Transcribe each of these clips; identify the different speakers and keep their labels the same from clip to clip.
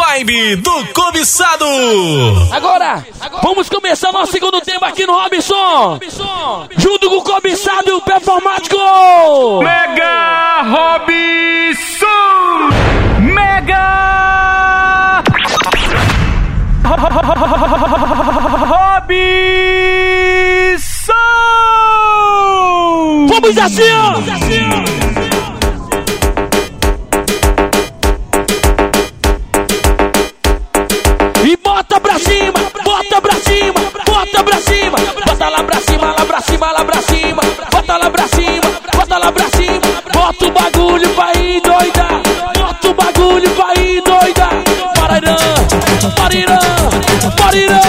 Speaker 1: Vibe do cobiçado.
Speaker 2: Agora, vamos começar nosso segundo tema aqui no Robson. Junto com o cobiçado e o performático.
Speaker 3: Mega Robson! Mega Robson!
Speaker 2: Vamos assim, ó. E parirã,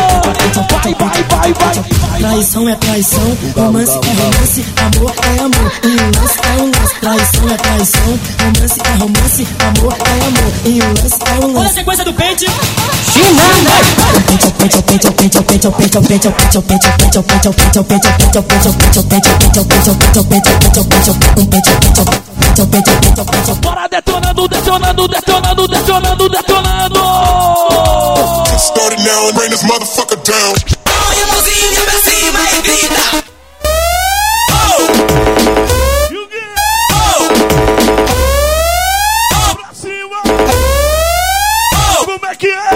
Speaker 2: vai, vai, vai, vai.
Speaker 4: Traição é traição, romance é romance, amor é amor, e o lance é um lance. Traição é traição, romance é romance, amor é amor, e o lance é um
Speaker 5: Olha a
Speaker 4: lance.
Speaker 5: sequência do pente.
Speaker 2: Bora detonando, detonando, detonando, detonando, detonando.
Speaker 6: Start it now and bring this motherfucker down.
Speaker 7: Põe a mãozinha pra cima e grita.
Speaker 3: Pra cima! Como é que é?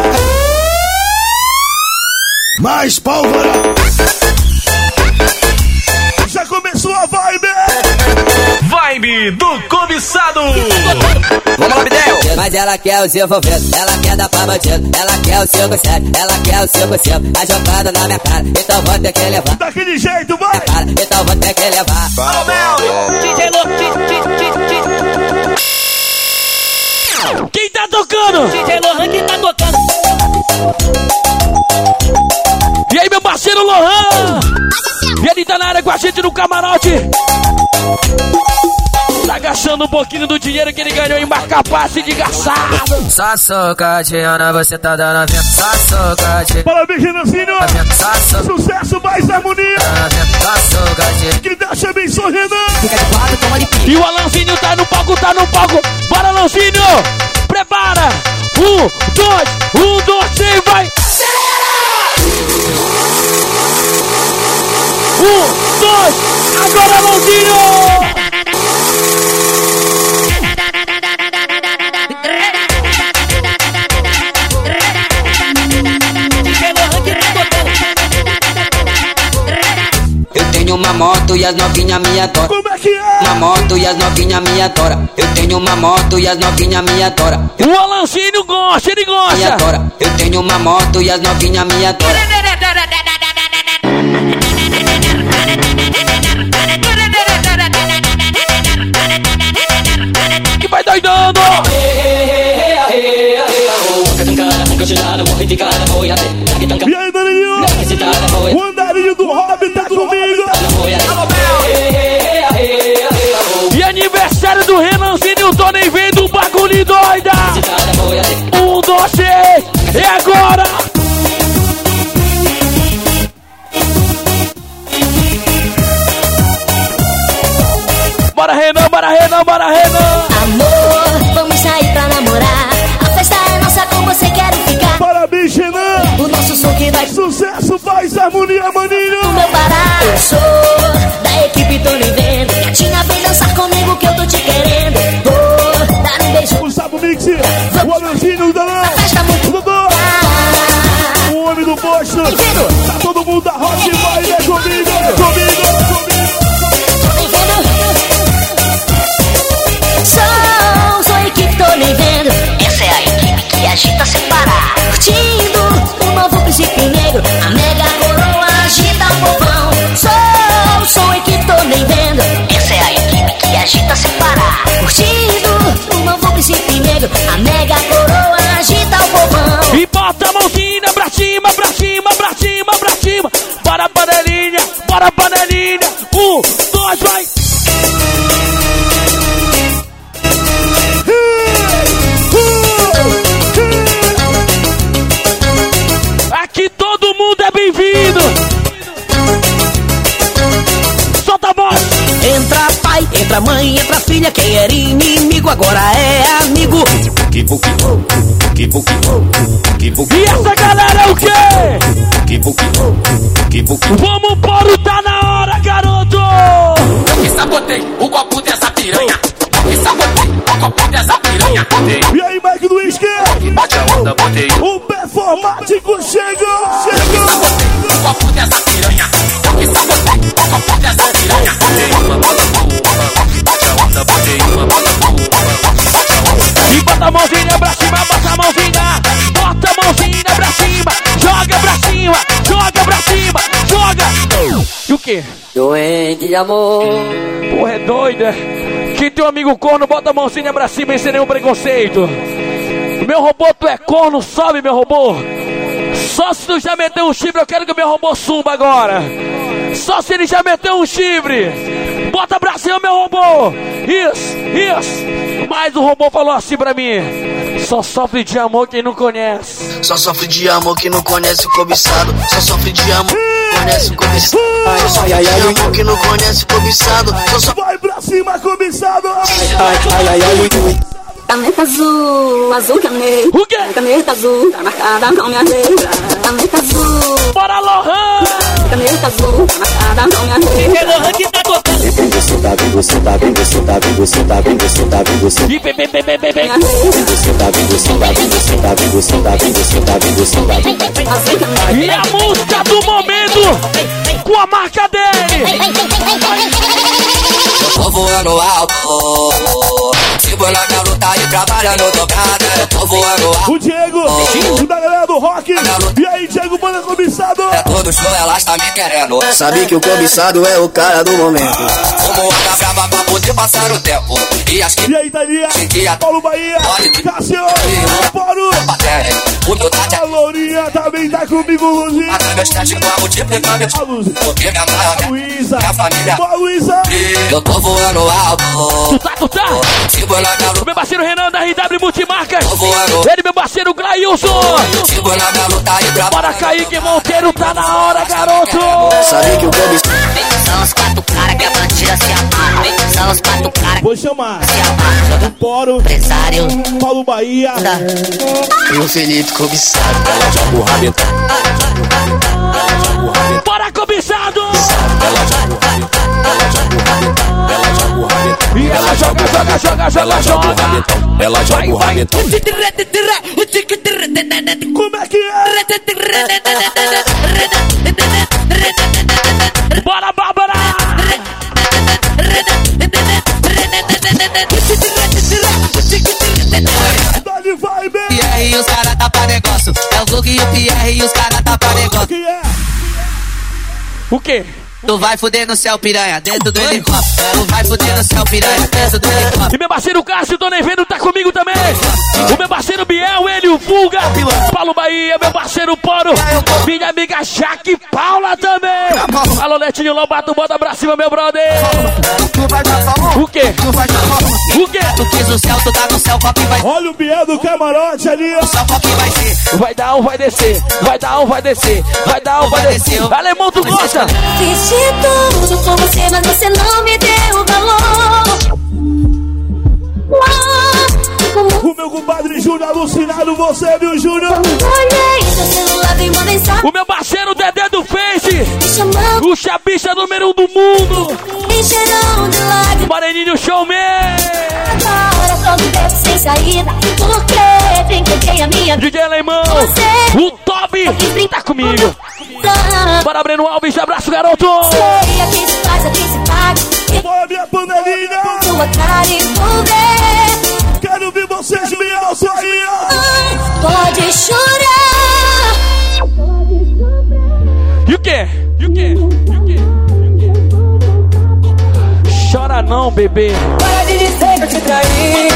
Speaker 6: Mais pólvora!
Speaker 3: Vibe
Speaker 1: do cobiçado.
Speaker 7: Vamos lá, Bidel. Mas ela quer os envolvidos, ela quer dar pra bandido, ela quer o 5-7, ela quer o 5-5, a jogada na minha cara, então vou ter que levar.
Speaker 3: Daquele jeito, vai!
Speaker 7: Cara, então vou ter que levar.
Speaker 5: DJ Lo,
Speaker 2: Quem tá tocando?
Speaker 5: DJ Lohan que tá tocando.
Speaker 2: E aí, meu parceiro Lohan? E ele tá na área com a gente no camarote. Tá gastando um pouquinho do dinheiro que ele ganhou em marca-passe de gaçado.
Speaker 7: Só socadinha, você tá dando a venda. Só socadinha,
Speaker 3: Parabéns, Renanzinho!
Speaker 7: socadinha,
Speaker 3: Sucesso, mais harmonia!
Speaker 7: só socadinha.
Speaker 3: Que Deus te abençoe, Renan!
Speaker 7: Fica de quatro, toma de pique.
Speaker 2: E o Alanzinho tá no palco, tá no palco. Bora, Alanzinho! Prepara! Um, dois, um, dois, três, vai! Um, dois, agora,
Speaker 5: tocando.
Speaker 7: Eu tenho uma moto e as novinha me adoram.
Speaker 3: Como é que é?
Speaker 7: Uma moto e as novinha me adoram. Eu tenho uma moto e as novinha me adoram.
Speaker 2: O Alanzinho gosta, ele
Speaker 7: Me
Speaker 2: gosta!
Speaker 7: adora. Eu tenho uma moto e as novinha me adoram.
Speaker 2: Que vai doidando!
Speaker 3: E aí, Daninho? O andarinho do Hobby tá comigo!
Speaker 2: Bora Renan, bora Renan, bora Renan!
Speaker 4: Amor, vamos sair pra namorar. A festa é nossa, com você quero ficar.
Speaker 3: Parabéns, Renan!
Speaker 4: O nosso som que vai
Speaker 3: Sucesso, mais harmonia,
Speaker 4: no
Speaker 3: maninho!
Speaker 4: meu parar. Eu sou da equipe, tô nem vendo. Gatinha, vem dançar comigo que eu tô te querendo. Vou dar um beijo.
Speaker 3: O Sapo Mix, o Alanzinho, o Danão,
Speaker 2: panelinha, bora panelinha! Um, dois, vai! Aqui todo mundo é bem-vindo! Solta a voz!
Speaker 5: Entra pai, entra mãe, entra filha. Quem era inimigo agora é amigo. Vuki, vuki,
Speaker 8: que buque, que buque,
Speaker 2: E essa galera é o quê?
Speaker 8: que buque, que buque.
Speaker 2: Vamos pôr o
Speaker 8: sabotei o copo dessa piranha. Que sabotei o copo dessa piranha.
Speaker 3: E aí, Mike do Whisky?
Speaker 8: bate a onda, botei.
Speaker 3: O performático chegou, chegou.
Speaker 8: Sabotei o copo dessa piranha.
Speaker 7: Doente de amor.
Speaker 2: Porra, é doida? Que teu amigo corno bota a mãozinha pra cima e sem nenhum preconceito. Meu robô, tu é corno, sobe meu robô. Só se tu já meteu um chifre, eu quero que meu robô suba agora. Só se ele já meteu um chifre. Bota pra cima, meu robô. Isso, isso. Mas o robô falou assim pra mim. Só sofre de amor quem não conhece.
Speaker 9: Só sofre de amor que não conhece o cobiçado. Só sofre de amor conhece o cobiçado. Só sofre de amor que não conhece o cobiçado.
Speaker 3: Vai pra cima, cobiçado.
Speaker 10: Caneta azul, azul caneta.
Speaker 2: O quê?
Speaker 10: Caneta azul, tá marcada com minha letra. Caneta azul,
Speaker 2: Bora, Lohan!
Speaker 10: caneta azul, tá marcada com minha letra.
Speaker 11: Chegou o que tá tocando.
Speaker 12: Você tá vendo, você tá vendo, você tá vendo, você tá vendo, você tá vendo, você
Speaker 2: E.
Speaker 10: Minha letra,
Speaker 12: você tá vendo, você tá vendo, você tá vendo, você tá vendo, você tá vendo, você tá.
Speaker 2: E a música do momento com a marca dele.
Speaker 7: Tô voando Sigo na luta e trabalhando dobrada. Eu tô voando alto.
Speaker 3: O Diego, o da galera do rock. E aí, Diego, manda cobiçado.
Speaker 7: É todo show, elas tá me querendo.
Speaker 9: Sabe que o cobiçado é o cara do momento.
Speaker 7: Como anda brava pra poder passar o tempo. E as que
Speaker 3: E aí, Thalia, Paulo Bahia, Cássio, Poro,
Speaker 7: baterem. O meu tá de
Speaker 3: a Lourinha também tá comigo, Luzinha.
Speaker 7: Mata meus testes com a multiplicando.
Speaker 3: A Luz,
Speaker 7: Porque minha
Speaker 3: a
Speaker 7: mãe,
Speaker 3: Luísa,
Speaker 7: minha família.
Speaker 3: Boa, Luísa.
Speaker 7: Eu tô voando alto.
Speaker 2: Tu tá, tu tá?
Speaker 7: Minha
Speaker 2: O meu parceiro Renan da RW Multimarcas. Ele, meu parceiro Glailson.
Speaker 7: E
Speaker 2: Bora,
Speaker 7: trabalhando.
Speaker 2: Kaique Monteiro, tá na hora, garoto.
Speaker 9: Sabe que o cobiçado
Speaker 10: São os quatro caras que a bandida se amarra. São os quatro caras
Speaker 3: Vou chamar
Speaker 10: que se amarra.
Speaker 3: o Poro,
Speaker 10: Empresário.
Speaker 3: Paulo Bahia.
Speaker 9: e o Felipe cobiçado.
Speaker 8: Ela joga o rabetão,
Speaker 2: Bora, cobiçado.
Speaker 8: ela joga o rabetão, ela joga o rabetão, ela joga o rabetão.
Speaker 2: E ela joga, joga, joga,
Speaker 8: Ela joga o rabetão, ela joga o rabetão.
Speaker 3: Como é que é?
Speaker 2: Bora, Bárbara.
Speaker 3: Dá-lhe vibe.
Speaker 7: Pierre e os caras tá pra negócio. É o Gug e o Pierre e os caras tá pra negócio.
Speaker 3: Que é?
Speaker 2: O quê?
Speaker 7: Tu vai fuder no céu, piranha, dentro do helicóptero. Tu vai fuder no céu, piranha, dentro do helicóptero.
Speaker 2: E meu parceiro Cássio, tô nem vendo, tá comigo também. O meu parceiro Biel, ele, o Fuga. Paulo Bahia, meu parceiro Poro. Minha amiga Jaque Paula também. Alô, Netinho Lobato, bota pra cima, meu brother.
Speaker 7: Tu vai dar só um,
Speaker 2: O quê?
Speaker 7: tu vai dar só um.
Speaker 2: O quê?
Speaker 7: Tu quis o céu, tu tá no céu, qual que vai ser?
Speaker 3: Olha o Biel do camarote ali. ó.
Speaker 7: Só qual que vai ser?
Speaker 2: Vai dar um, vai descer. Vai dar um, vai descer. Vai dar um, vai descer. Alemão, tu gosta?
Speaker 10: De tudo por você, mas você não me deu valor.
Speaker 3: O meu compadre Júnior alucinado, você viu, Júnior?
Speaker 10: olhei seu celular, vi uma mensagem
Speaker 2: O meu parceiro Dedé do Face. O chabicha número um do mundo. Moreninho Showman.
Speaker 10: Só me vejo sem saída, porque brinquei a minha.
Speaker 2: DJ Alemão. O Toby. Tá comigo. Bora, Breno Alves. Abraço, garoto.
Speaker 10: Sei a quem se faz, a quem se paga.
Speaker 3: Bora, minha panelinha.
Speaker 10: Sua cara e vou ver.
Speaker 3: Quero ver vocês me ó.
Speaker 10: Pode chorar.
Speaker 2: E o quê? E o quê? Não, bebê.
Speaker 11: Para de dizer que eu te traí.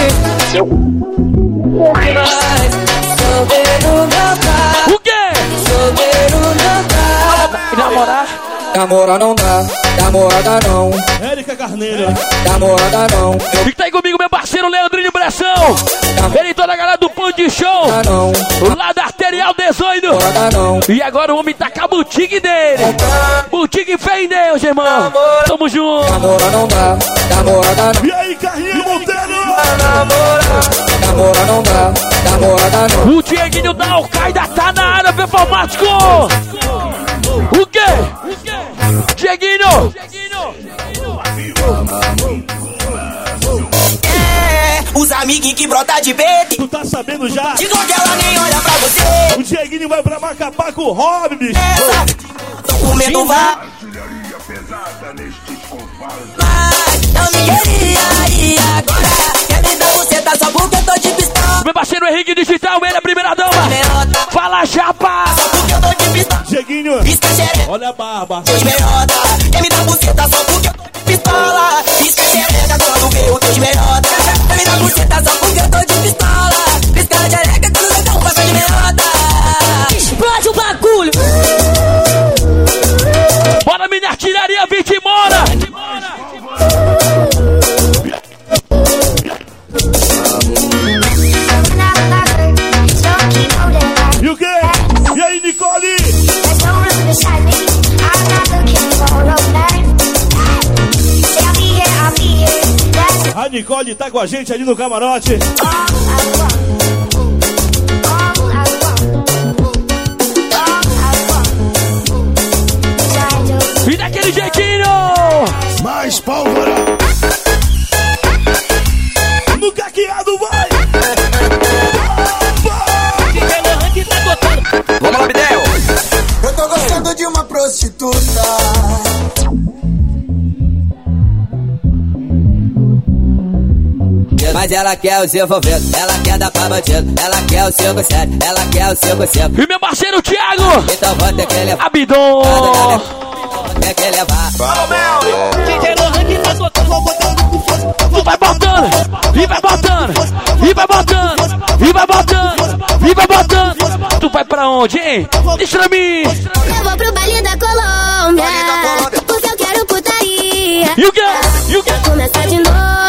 Speaker 11: Mas chover no meu carro,
Speaker 2: O quê?
Speaker 11: no meu carro.
Speaker 2: Namorar?
Speaker 11: Namora não dá, namorada não,
Speaker 3: Érica Carneiro.
Speaker 11: namorada não, eu
Speaker 2: tá aí comigo meu parceiro Leandrinho Bressão. Ele e toda a galera do Pão de Show.
Speaker 11: não,
Speaker 2: Lá da Arterial 18.
Speaker 11: namorada não.
Speaker 2: E agora o homem tá com a boutique dele. Boutique fé em Deus, irmão.
Speaker 11: Namora não dá, namorada não,
Speaker 3: E aí, Carlinhos Monteiro?
Speaker 11: namora não dá, namorada
Speaker 13: mano.
Speaker 2: O Dieguinho da Alcaida tá na área, performático! O quê? Dieguinho!
Speaker 13: É, os amiguinhos que brota de peito.
Speaker 3: Tu tá sabendo já?
Speaker 13: Digo que ela nem olha pra você.
Speaker 3: O Dieguinho vai pra Macapá com o Rob, bicho.
Speaker 13: Essa, tô com medo, vá. Não me queria e agora quer me dar você tá só porque eu tô de pistola.
Speaker 2: Meu parceiro Henrique Digital, ele é a primeira dama! Fala, chapa!
Speaker 13: só porque eu tô de pistola. Xereca,
Speaker 3: olha a barba.
Speaker 13: de meiota.
Speaker 3: Tá com a gente ali no camarote.
Speaker 14: Mas ela quer o seu envolvido, ela quer dar pra bandido, ela quer o seu sério, ela quer o seu conceito.
Speaker 2: E meu parceiro Thiago!
Speaker 14: Então vou ter que levar,
Speaker 2: Abidon!
Speaker 14: ter que levar.
Speaker 2: Tu vai botando, e vai botando, e vai botando, e vai botando, e vai botando. Tu vai pra onde, hein? Mim!
Speaker 15: Eu vou pro baile da Colômbia. Porque eu quero putaria.
Speaker 2: E o quê? E o quê?
Speaker 15: Começa de noite.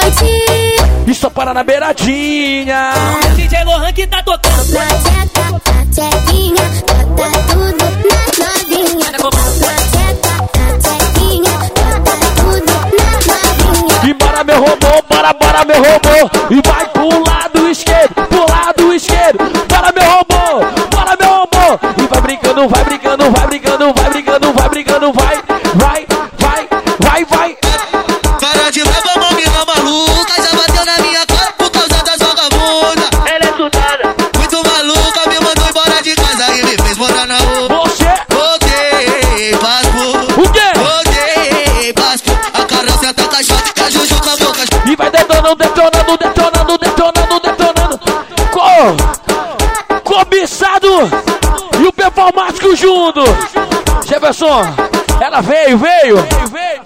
Speaker 2: Para na beiradinha!
Speaker 13: DJ Lohan que tá tocando.
Speaker 15: Na tcheca, na tchequinha. Bota tudo na novinha. Na tcheca, na tchequinha. Bota tudo na novinha.
Speaker 2: E bora meu robô, bora, bora meu robô E vai pro lado esquerdo, pro lado esquerdo Bora meu robô, bora meu robô E vai brincando, vai brincando, vai brincando, vai brincando, vai brincando, Vai, vai, detonando, detonando, detonando, detonando, detonando Co, cobiçado E o performático junto Jefferson, ela veio, veio Veio,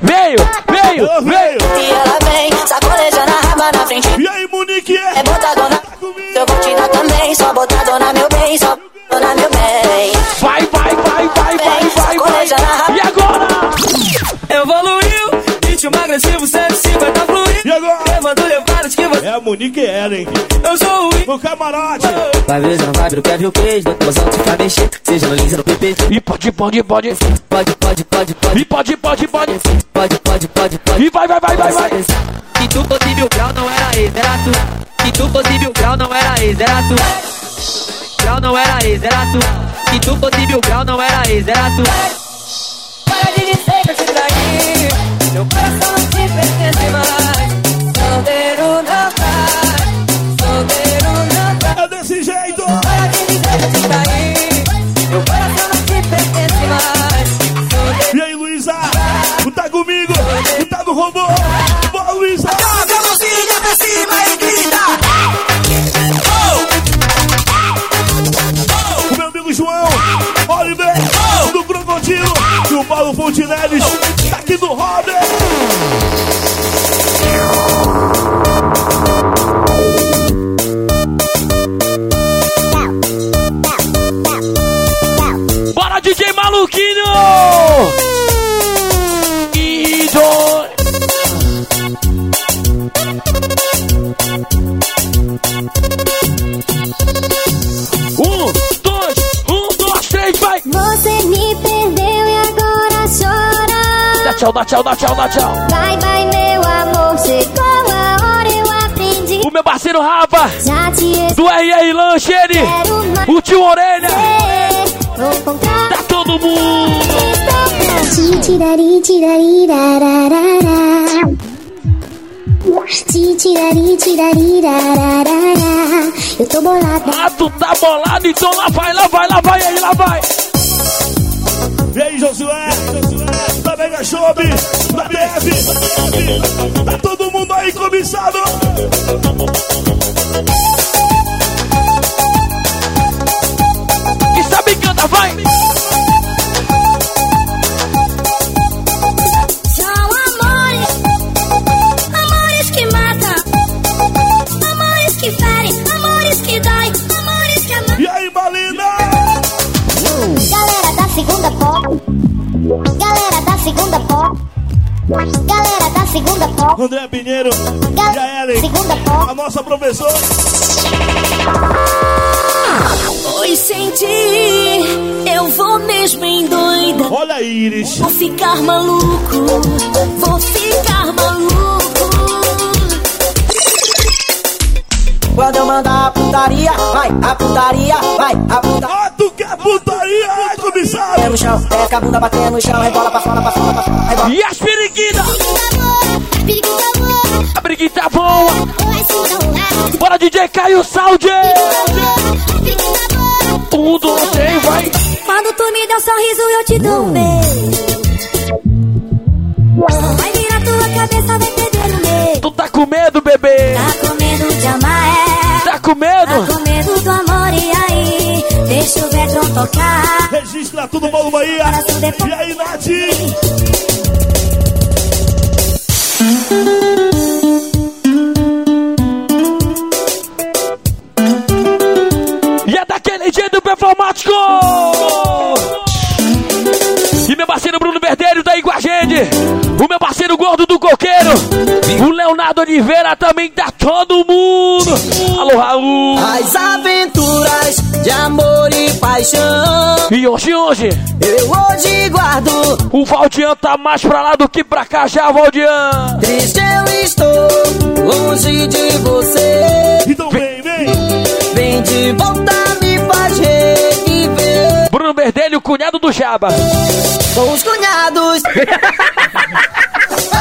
Speaker 2: veio, veio
Speaker 3: veio!
Speaker 13: E ela vem, sacolejando a raba na frente.
Speaker 3: E aí, Monique?
Speaker 13: É botadona, eu vou te dar também. Só botadona, meu bem, só botadona, meu bem.
Speaker 3: É a Monique Ellen.
Speaker 13: Eu sou o
Speaker 3: No camarote.
Speaker 13: Vai ver, não vai, não quer ver o queijo. Bota mozão que vai mexer. Seja no lins, no PP.
Speaker 2: E pode, pode, pode
Speaker 13: Pode, pode, pode, pode.
Speaker 2: E pode, pode, pode
Speaker 13: Pode, pode, pode, pode.
Speaker 2: E vai, vai, vai, vai, vai
Speaker 13: Se tu fosse mil grau, não era ex, era tu. Se tu fosse mil grau, não era ex, era tu. Grau não era ex, era tu. Se tu fosse mil grau, não era ex, era tu. Para de dizer que eu te traí. Meu coração não te pertence mais.
Speaker 3: O
Speaker 2: tchau, dá tchau, dá tchau, dá tchau.
Speaker 15: Vai, vai, meu amor, chegou a hora, eu aprendi.
Speaker 2: O meu parceiro Rafa,
Speaker 15: Já te
Speaker 2: do RR Lancheire, o tio Orelha,
Speaker 15: comprar
Speaker 2: tá todo mundo.
Speaker 15: Ti tirari rararara Ti tirari tirari rararara Eu tô bolada
Speaker 2: Ah, tu tá bolado, então lá vai, lá vai, lá vai, aí lá vai.
Speaker 3: E aí, Josué? Shop, da Dev. Tá todo mundo aí cobiçado.
Speaker 15: Segunda pop Galera da segunda pop
Speaker 3: André Pinheiro e a Ellen,
Speaker 15: Segunda pop
Speaker 3: a nossa professora.
Speaker 15: Oi, senti Eu vou mesmo em doida
Speaker 3: Olha a Iris.
Speaker 15: Vou ficar maluco Vou ficar maluco
Speaker 13: Quando eu mandar a putaria, vai, a putaria, vai, a putaria.
Speaker 3: Ah, tu quer putaria, comissário?
Speaker 13: no chão, desce a bunda batendo no chão, rebola pra fora, pra fora, pra fora, rebola.
Speaker 2: E as periquitas? A briguita boa. Bora, DJ Caio Saldi. Um, dois, três, vai.
Speaker 15: Quando tu me der um sorriso, eu te dou um beijo. Vai virar tua cabeça, vai perder o medo.
Speaker 2: Tu tá com medo, bebê?
Speaker 15: Tá com medo de amar, é?
Speaker 2: Tá com medo?
Speaker 15: Tá com medo do amor, e aí? Deixa o Vetron tocar.
Speaker 3: Registra tudo, Paulo Bahia. E aí, Nath?
Speaker 2: E é daquele jeito performático! E meu parceiro Bruno Verdelho tá aí com a gente! O meu parceiro gordo do coqueiro! O Leonardo Oliveira também tá todo mundo! Alô, Raul!
Speaker 13: As aventuras de amor e paixão.
Speaker 2: E hoje, hoje,
Speaker 13: Eu hoje guardo.
Speaker 2: o Valdian tá mais pra lá do que pra cá já, Valdian!
Speaker 13: Triste eu estou longe de você.
Speaker 3: Então vem, vem.
Speaker 13: Vem de volta, me faz reviver.
Speaker 2: Bruno Verdelho, cunhado do Jaba!
Speaker 13: Com os cunhados.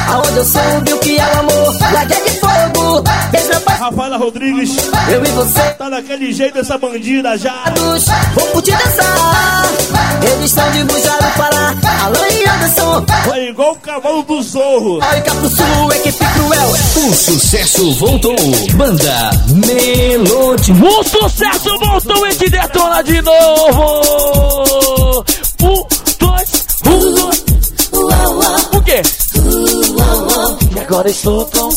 Speaker 13: Aonde eu soube o que é o amor, láguia de fogo. Desrampa
Speaker 3: Rafaela Rodrigues.
Speaker 13: eu e você.
Speaker 3: Tá daquele jeito essa bandida já.
Speaker 13: Vou curtir dançar. Eles são de Bujaru Pará. Alan e Anderson.
Speaker 3: É igual o cavalo do zorro.
Speaker 13: Oi, Capro Sul, equipe cruel.
Speaker 8: O sucesso voltou. Banda Melody.
Speaker 2: O sucesso voltou e te detona de novo! Um, dois, um, agora estou tão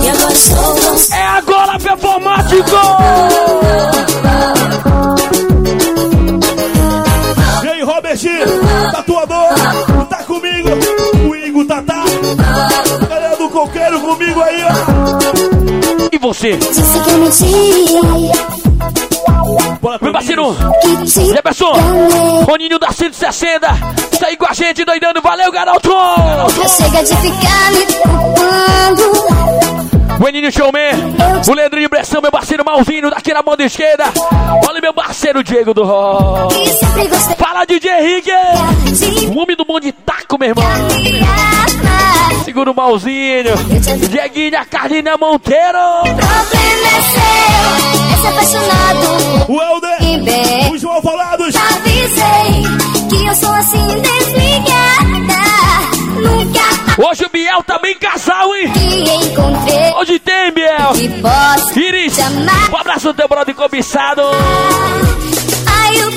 Speaker 15: E agora estou tão
Speaker 2: É agora, performático!
Speaker 3: E aí, Robert, tatuador, tá comigo. O Igor Tatá. Galera do coqueiro comigo aí, ó.
Speaker 2: E você?
Speaker 15: Disse que eu menti.
Speaker 3: Bora,
Speaker 2: Meu parceiro,
Speaker 15: Que te
Speaker 2: Jefferson. Roninho da 160, tá aí com a gente, doidando, valeu, garoto!
Speaker 15: Chega de ficar me culpando.
Speaker 2: O Eninho Showman, o Leandrinho Bressão, meu parceiro Malvinho, daqui na mão da esquerda. Olha meu parceiro Diego do Rock. Fala, DJ Henrique!
Speaker 15: de
Speaker 2: O homem do bom de taco, meu irmão. Segura o malzinho. Dieguinho, a Carlinha Monteiro.
Speaker 15: O problema é seu, é ser apaixonado.
Speaker 3: O Helder,
Speaker 15: E bem,
Speaker 3: os mal falados.
Speaker 15: avisei que eu sou assim desligada.
Speaker 2: Hoje o Biel também casal, hein?
Speaker 15: te encontrei.
Speaker 2: Hoje tem, Biel. Iris, um abraço do teu brother cobiçado.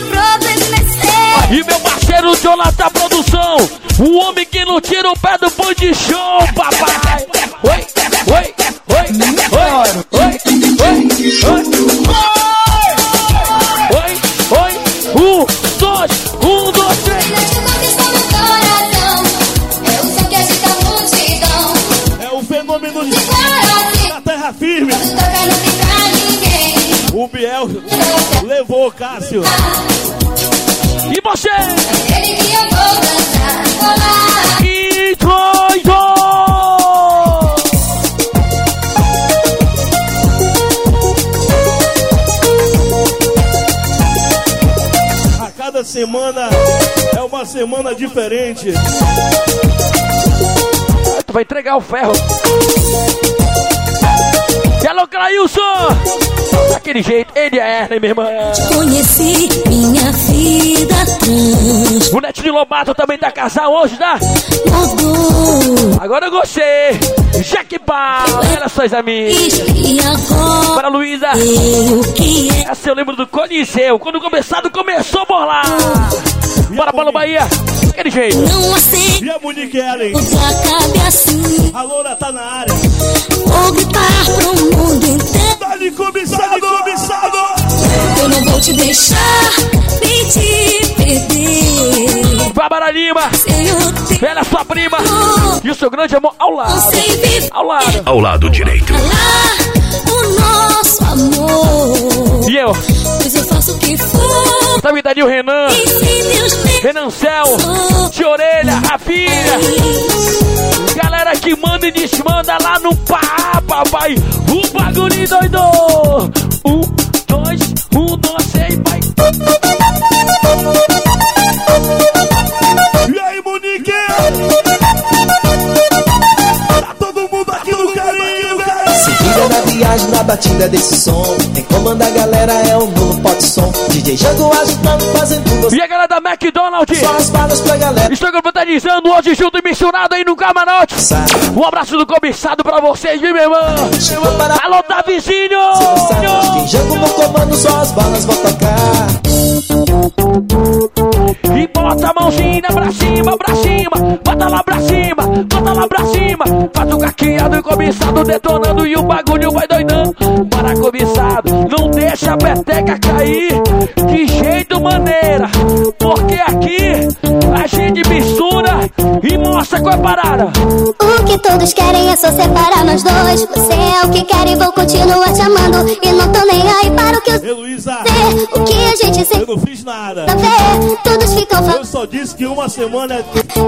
Speaker 15: Problema é seu.
Speaker 2: E meu parceiro Jonathan Produção. O homem que não tira o pé do pão de show, papai. Oi, oi, oi, oi, oi, oi, oi.
Speaker 3: firme. O Biel levou o Cássio.
Speaker 2: E você? E! A cada
Speaker 3: semana é uma semana diferente.
Speaker 2: Tu vai entregar o ferro. E alô, Clailson! Daquele jeito, ele é Erlen, minha irmã.
Speaker 4: Conheci minha vida trans.
Speaker 2: O Netinho Lobato também tá casado hoje, tá?
Speaker 4: Mudou.
Speaker 2: Agora eu gostei. Jack Pau, relações amigas.
Speaker 4: E agora
Speaker 2: Para Luísa.
Speaker 4: eu que é
Speaker 2: Essa eu lembro do Coliseu. Quando começado começou a bolar. Bora, Paulo Bahia. Aquele jeito.
Speaker 4: não aceito.
Speaker 3: E a Monique Ellen?
Speaker 4: Assim.
Speaker 3: A Loura tá na área.
Speaker 4: Vou gritar pro mundo inteiro.
Speaker 3: Dali cobiçado, cobiçado!
Speaker 4: Eu não vou te deixar nem te perder.
Speaker 2: Bárbara Lima.
Speaker 4: O.
Speaker 2: Ela é sua prima. E o seu grande amor ao lado. Ao lado.
Speaker 16: Ao lado direito.
Speaker 4: o nosso amor.
Speaker 2: E eu.
Speaker 4: Pois eu faço o que for.
Speaker 2: O Renan. Renan Cel. Tia Orelha, Rafinha. Galera que manda e desmanda lá no pá, papai. O bagulho doido. Um, dois, dois, seis, vai.
Speaker 12: Liga na batida desse som. Quem comanda a galera é o novo Pot Som. DJ Jango agitando, fazendo você.
Speaker 2: E a galera da McDonald's.
Speaker 12: Só as balas pra galera.
Speaker 2: Estou computarizando hoje junto e misturado aí no camarote. Um abraço do cobiçado pra vocês, viu, meu irmão?
Speaker 12: Para
Speaker 2: Alô, Davizinho!
Speaker 12: DJ Jango no comando, só as balas vão tocar.
Speaker 2: E bota a mãozinha pra cima, pra cima, bota lá pra cima, lá pra cima. Faz o caqueado e cobiçado detonando e o bagulho vai doidando. Para cobiçado, não deixa a peteca cair de jeito maneira. Porque aqui a gente mistura e mostra qual é a parada.
Speaker 15: O que todos querem é só separar nós dois. Você é o que quer e vou continuar te amando. E não tô nem aí para o que eu sei. O que a gente
Speaker 3: eu
Speaker 15: sempre
Speaker 3: não fiz nada.
Speaker 15: vê. Todos ficam
Speaker 3: Eu
Speaker 15: falando.
Speaker 3: só disse que uma semana é,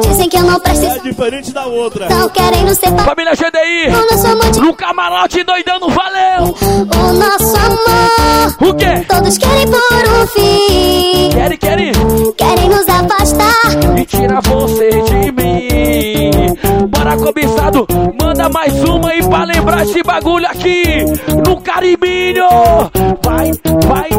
Speaker 15: Dizem que eu não presto
Speaker 3: é diferente da outra.
Speaker 15: Não querem nos separar.
Speaker 2: Família GDI,
Speaker 15: O nosso amor de...
Speaker 2: no camarote doidando, valeu!
Speaker 15: O nosso amor.
Speaker 2: O quê?
Speaker 15: Todos querem por um fim.
Speaker 2: Querem, querem?
Speaker 15: Querem nos afastar.
Speaker 2: e tira você de mim. Bora cobiçado, manda mais uma aí pra lembrar esse bagulho aqui no Caribinho. Vai, vai,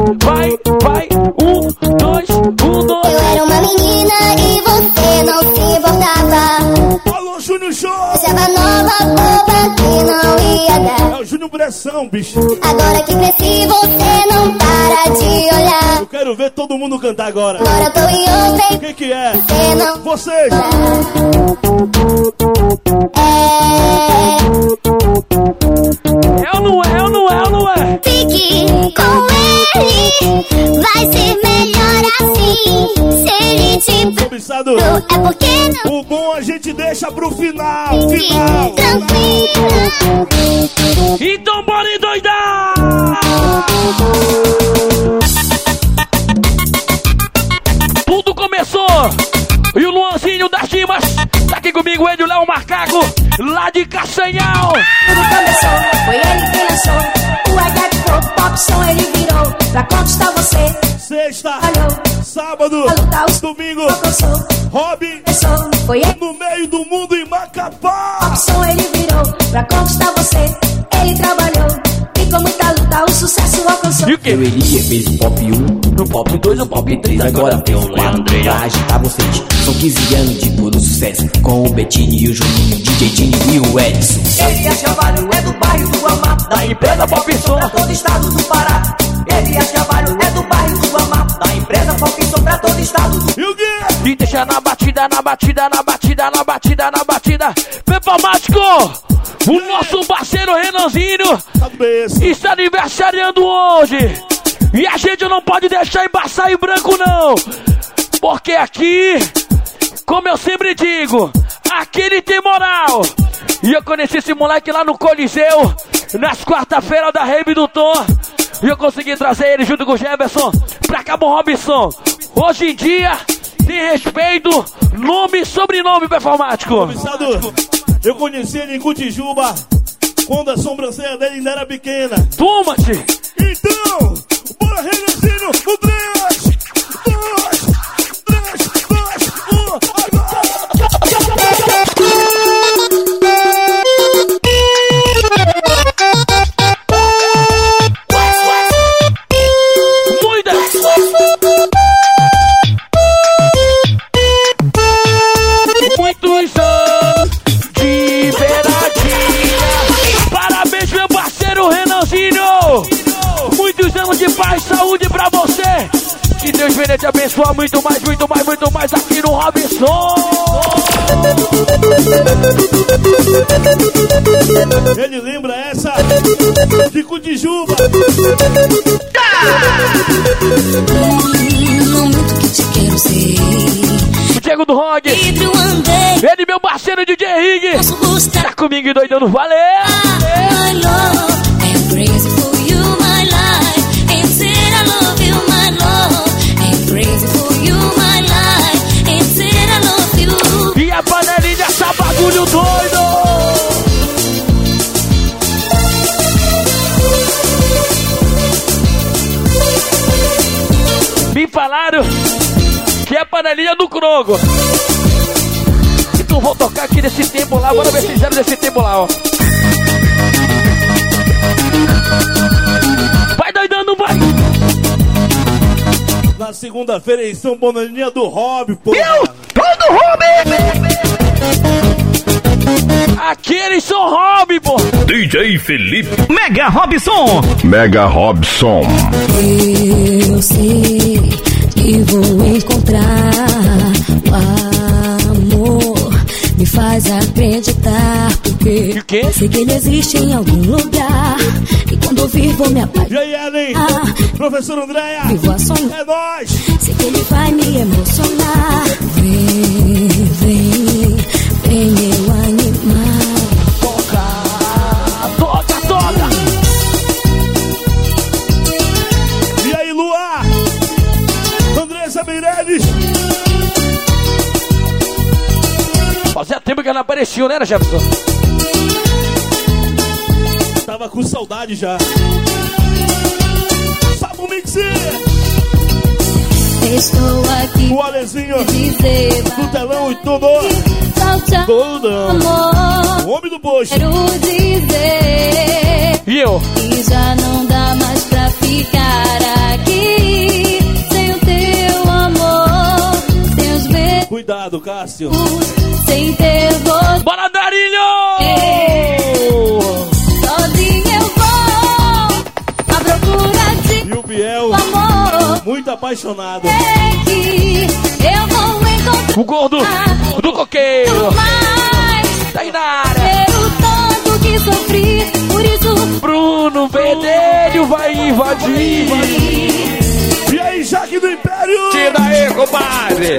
Speaker 3: Show!
Speaker 15: Achava nova boba que não ia dar.
Speaker 3: É o Júnior Pressão, bicho.
Speaker 15: Agora que cresci, você não para de olhar.
Speaker 3: Eu quero ver todo mundo cantar agora.
Speaker 15: Agora eu tô em
Speaker 3: O
Speaker 15: outra
Speaker 3: que que é?
Speaker 15: você não
Speaker 3: Vocês!
Speaker 15: é.
Speaker 2: É ou não é, é ou não é, ou não é?
Speaker 15: Fique com ele, vai ser melhor assim. Se ele te
Speaker 3: Cobiçado,
Speaker 15: é porque não
Speaker 3: o gente deixa pro final. Final!
Speaker 2: Então bora endoidar! Tudo começou! E o Luanzinho das Dimas tá aqui comigo, ele, o Léo Macaco, lá de Castanhal.
Speaker 10: Tudo começou, foi ele que lançou. O Agape Pop Pop Som ele virou. Pra conquistar você,
Speaker 3: Sexta,
Speaker 10: falhou.
Speaker 3: sábado,
Speaker 10: A lutar os
Speaker 3: domingo. Robin,
Speaker 10: foi ele
Speaker 3: no meio do mundo em Macapá.
Speaker 10: Som ele virou. Pra conquistar você, ele trabalhou. E com muita luta, o sucesso alcançou.
Speaker 2: E o quê?
Speaker 8: Eu Elia fez o pop 1, no pop 2, no pop 3, agora tem o Leandro pra agitar vocês. São 15 anos de puro sucesso, com o Betinho e o Juninho, DJ Tini e o Edson.
Speaker 12: Elias Carvalho é do bairro do Amá,
Speaker 2: Da empresa Pop Som.
Speaker 12: pra todo estado do Pará. Elias Carvalho é do bairro do Amá, da empresa Pop Som pra todo estado do
Speaker 3: E?
Speaker 2: E deixa na batida, na batida, na batida, na batida, na batida. Performático! O nosso parceiro Renanzinho está aniversariando hoje. E a gente não pode deixar embaçar em branco, não. Porque aqui, como eu sempre digo, aqui ele tem moral. E eu conheci esse moleque lá no Coliseu, nas quarta-feiras da Rave do Tom. E eu consegui trazer ele junto com o Jefferson pra cá, bom Robinson. Hoje em dia, tem respeito, nome e sobrenome performático.
Speaker 3: Cobiçado, eu conheci ele em Cutijuba, quando a sobrancelha dele ainda era pequena.
Speaker 2: Toma-te!
Speaker 3: Então, bora Renanzinho, no 3,
Speaker 2: Deus venha te abençoar muito mais, muito mais, muito mais aqui no Robinson.
Speaker 3: Ele lembra essa de
Speaker 10: te quero ser.
Speaker 2: O Diego do
Speaker 10: andei.
Speaker 2: Ele, meu parceiro DJ Rig. Tá comigo e doidando, valeu! Panelinha do Krogo. Então vou tocar aqui nesse tempo lá, bora ver se fizeram desse tempo lá, ó. Vai doidando, vai!
Speaker 3: Na segunda-feira eles são bonaninha do Hobby, pô.
Speaker 2: Eu? Todo Hobby! Aqueles são Hobby, pô!
Speaker 17: DJ Felipe.
Speaker 18: Mega Robson.
Speaker 17: Mega Robson.
Speaker 10: Eu sei que vou encontrar o amor. Me faz acreditar, porque
Speaker 2: quê?
Speaker 10: sei que ele existe em algum lugar. E quando ouvir, vou me apaixonar.
Speaker 3: E aí, Ellen? Professor Andréia?
Speaker 10: Vivo a sonhar.
Speaker 3: É nóis!
Speaker 10: Sei que ele vai me emocionar. Vem, vem, vem, meu
Speaker 2: tempo que ela apareceu, né, Jefferson?
Speaker 3: Tava com saudade já. Sabe o mix?
Speaker 10: Estou aqui.
Speaker 3: O Alezinho
Speaker 10: dizer
Speaker 3: do telão e tudo.
Speaker 10: Falta
Speaker 3: Todo.
Speaker 10: amor.
Speaker 3: O homem do posto.
Speaker 10: Quero dizer
Speaker 2: E eu?
Speaker 10: que já não dá mais pra ficar aqui sem o teu amor, os
Speaker 3: Cuidado, Cássio.
Speaker 10: Sem ter você.
Speaker 2: Bora, Darilho!
Speaker 10: Sozinho eu vou à procura de
Speaker 3: E o Biel,
Speaker 10: amor.
Speaker 3: muito apaixonado.
Speaker 10: É que eu vou encontrar
Speaker 2: O gordo do coqueiro!
Speaker 10: mais.
Speaker 2: Tá aí na área!
Speaker 10: Ver o tanto que sofri, por isso
Speaker 2: Bruno Verdelho vai invadir!
Speaker 3: E aí, Jaque do Império?
Speaker 2: Tira aí, compadre!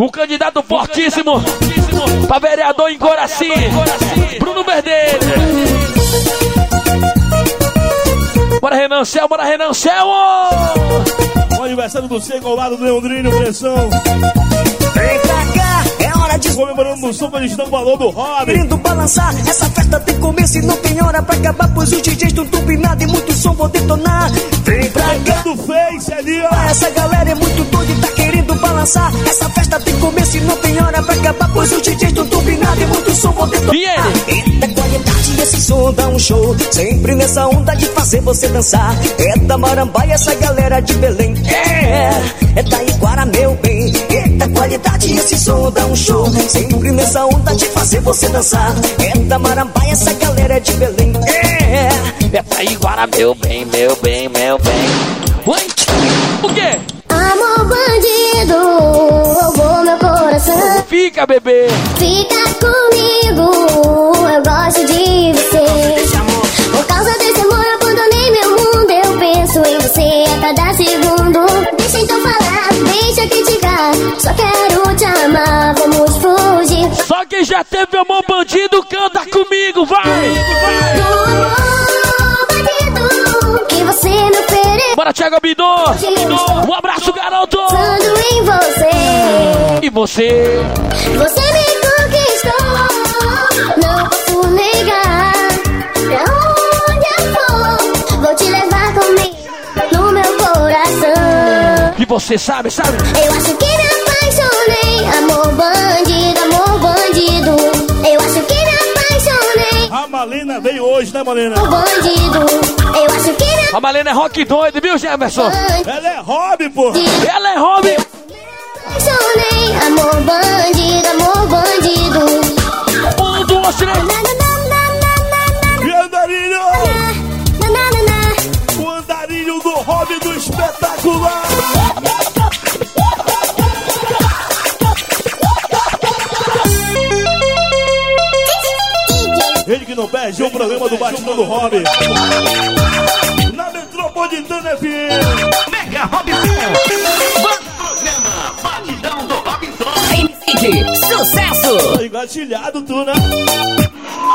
Speaker 2: O candidato fortíssimo pra vereador em Coraci, Bruno Verdelho. Bora Renan Céu, bora Renan Céu!
Speaker 3: O aniversário do Seco ao lado do Leandrinho, pressão.
Speaker 13: Vem pra cá, é hora de
Speaker 3: Comemorando no som, eles dão valor do hobby.
Speaker 13: Querendo balançar, essa festa tem começo e não tem hora pra acabar, pois os DJs estão turbinados e muito som vão detonar. Vem pra cá,
Speaker 3: Do Face ali, ó.
Speaker 13: essa galera é muito doida e tá balançar. Essa festa tem começo e não tem hora pra acabar, pois os DJs estão turbinados e muito som vão detonar.
Speaker 2: E ele?
Speaker 13: Eita qualidade, esse som dá um show, sempre nessa onda de fazer você dançar. É da Marambaia, essa galera de Belém. É, é da Iguara, meu bem. Eita qualidade, esse som dá um show, sempre nessa onda de fazer você dançar. É da Marambaia, essa galera de Belém. É,
Speaker 2: É pra Iguara, meu bem, meu bem, meu bem. Oi? O quê?
Speaker 15: Amor bandido, roubou meu coração.
Speaker 2: Fica, bebê!
Speaker 15: Fica comigo, eu gosto de você. Por causa desse amor, eu abandonei meu mundo. Eu penso em você a cada segundo. Deixa então falar, deixa criticar. Só quero te amar, vamos fugir.
Speaker 2: Só quem já teve amor bandido canta comigo, vai!
Speaker 15: Do amor bandido que você me ofereceu.
Speaker 2: Bora, Thiago Abidô! Abraço, garoto!
Speaker 15: Pensando em você.
Speaker 2: E você?
Speaker 15: Você me conquistou, não posso negar. Pra onde eu for, vou te levar comigo no meu coração.
Speaker 2: E você sabe, sabe?
Speaker 15: Eu acho que me apaixonei, amor bandido,
Speaker 3: Malena veio hoje, né, Malena?
Speaker 15: amor bandido. Eu acho que me
Speaker 2: A Malena é rock doido, viu, Jefferson?
Speaker 3: Ela é hobby, pô.
Speaker 2: Ela é hobby!
Speaker 15: amor bandido, amor bandido.
Speaker 2: Um, dois, três!
Speaker 3: Beijão, o programa do Batidão do Hobby. Na Metropolitana FM.
Speaker 18: Mega Robson. Programa Batidão do Robson.
Speaker 13: Sucesso!
Speaker 3: Engatilhado tu, né?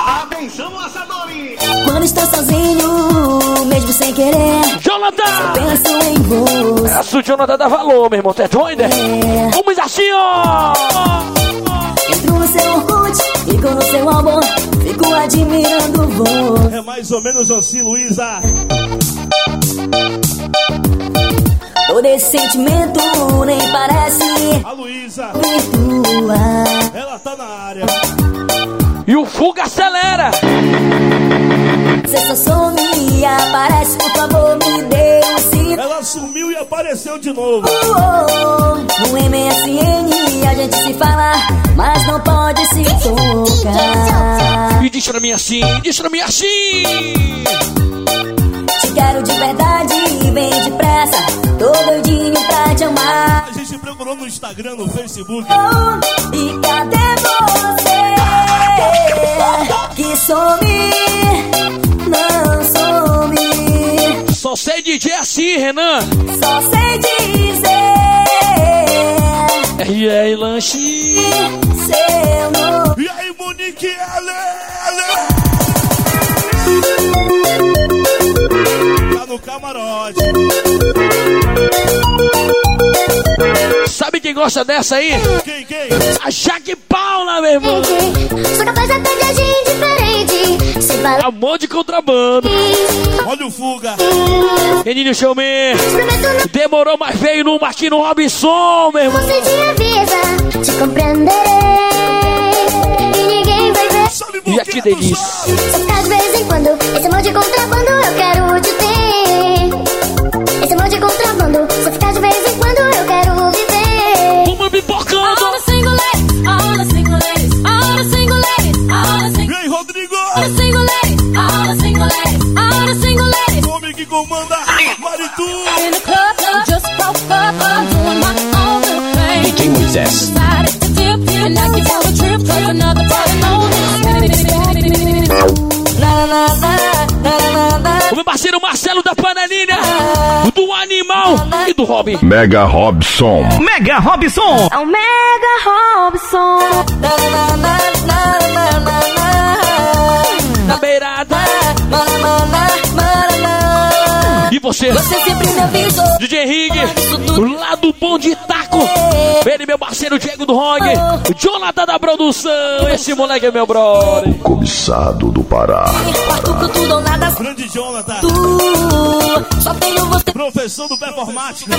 Speaker 18: Atenção, lançadores.
Speaker 10: Quando estou sozinho, mesmo sem querer,
Speaker 2: Jonathan!
Speaker 10: penso em você.
Speaker 2: Essa o Jonathan dá valor, meu irmão. Você é doido? é? Vamos assim, ó!
Speaker 10: Entro no seu Orkut, fico no seu álbum, fico admirando você.
Speaker 3: É mais ou menos assim, Luísa.
Speaker 10: Todo esse sentimento nem parece
Speaker 3: A Luísa,
Speaker 10: virtual.
Speaker 3: ela tá na área.
Speaker 2: E o Fuga acelera!
Speaker 10: Você só some
Speaker 3: apareceu de novo.
Speaker 10: No MSN a gente se fala, mas não pode se tocar.
Speaker 2: E diz pra mim assim, diz pra mim assim!
Speaker 10: Te quero de verdade e bem depressa, tô doidinho pra te amar.
Speaker 3: A gente procurou no Instagram, no Facebook.
Speaker 10: E cadê você? Que some, não some.
Speaker 2: Só sei DJ assim, Renan!
Speaker 10: Só sei dizer
Speaker 2: E aí, lanche!
Speaker 10: seu nome.
Speaker 3: E aí, Monique Ele? Tá no camarote.
Speaker 2: Quem gosta dessa aí?
Speaker 3: Quem, quem?
Speaker 2: A Jaque Paula, meu irmão!
Speaker 15: Sou capaz até de agir diferente. Sem falar.
Speaker 2: Amor de contrabando!
Speaker 3: Olha o Fuga.
Speaker 2: Menino Showman! Demorou, mas veio no Marquinho Robinson, meu irmão!
Speaker 15: Você te avisa, te compreenderei. E ninguém vai ver.
Speaker 2: E aqui, delícia!
Speaker 15: Só ficar de vez em quando. Esse amor de contrabando
Speaker 10: na na na na na.
Speaker 2: O meu parceiro Marcelo da Panelinha, do Animal e do Robin.
Speaker 1: Mega Robson.
Speaker 18: Mega Robson.
Speaker 10: É o Mega Robson.
Speaker 2: Você?
Speaker 10: Você sempre me avisou.
Speaker 2: DJ Rig, lá do Bom de Taco. Ele, meu parceiro Diego do Rock. Jonathan da produção. Esse moleque é meu brother.
Speaker 1: Cobiçado do Pará.
Speaker 10: Quarto com tudo ou nada.
Speaker 3: Grande Jonathan.
Speaker 10: Tu só tenho você.
Speaker 3: Professor do performático.
Speaker 10: Te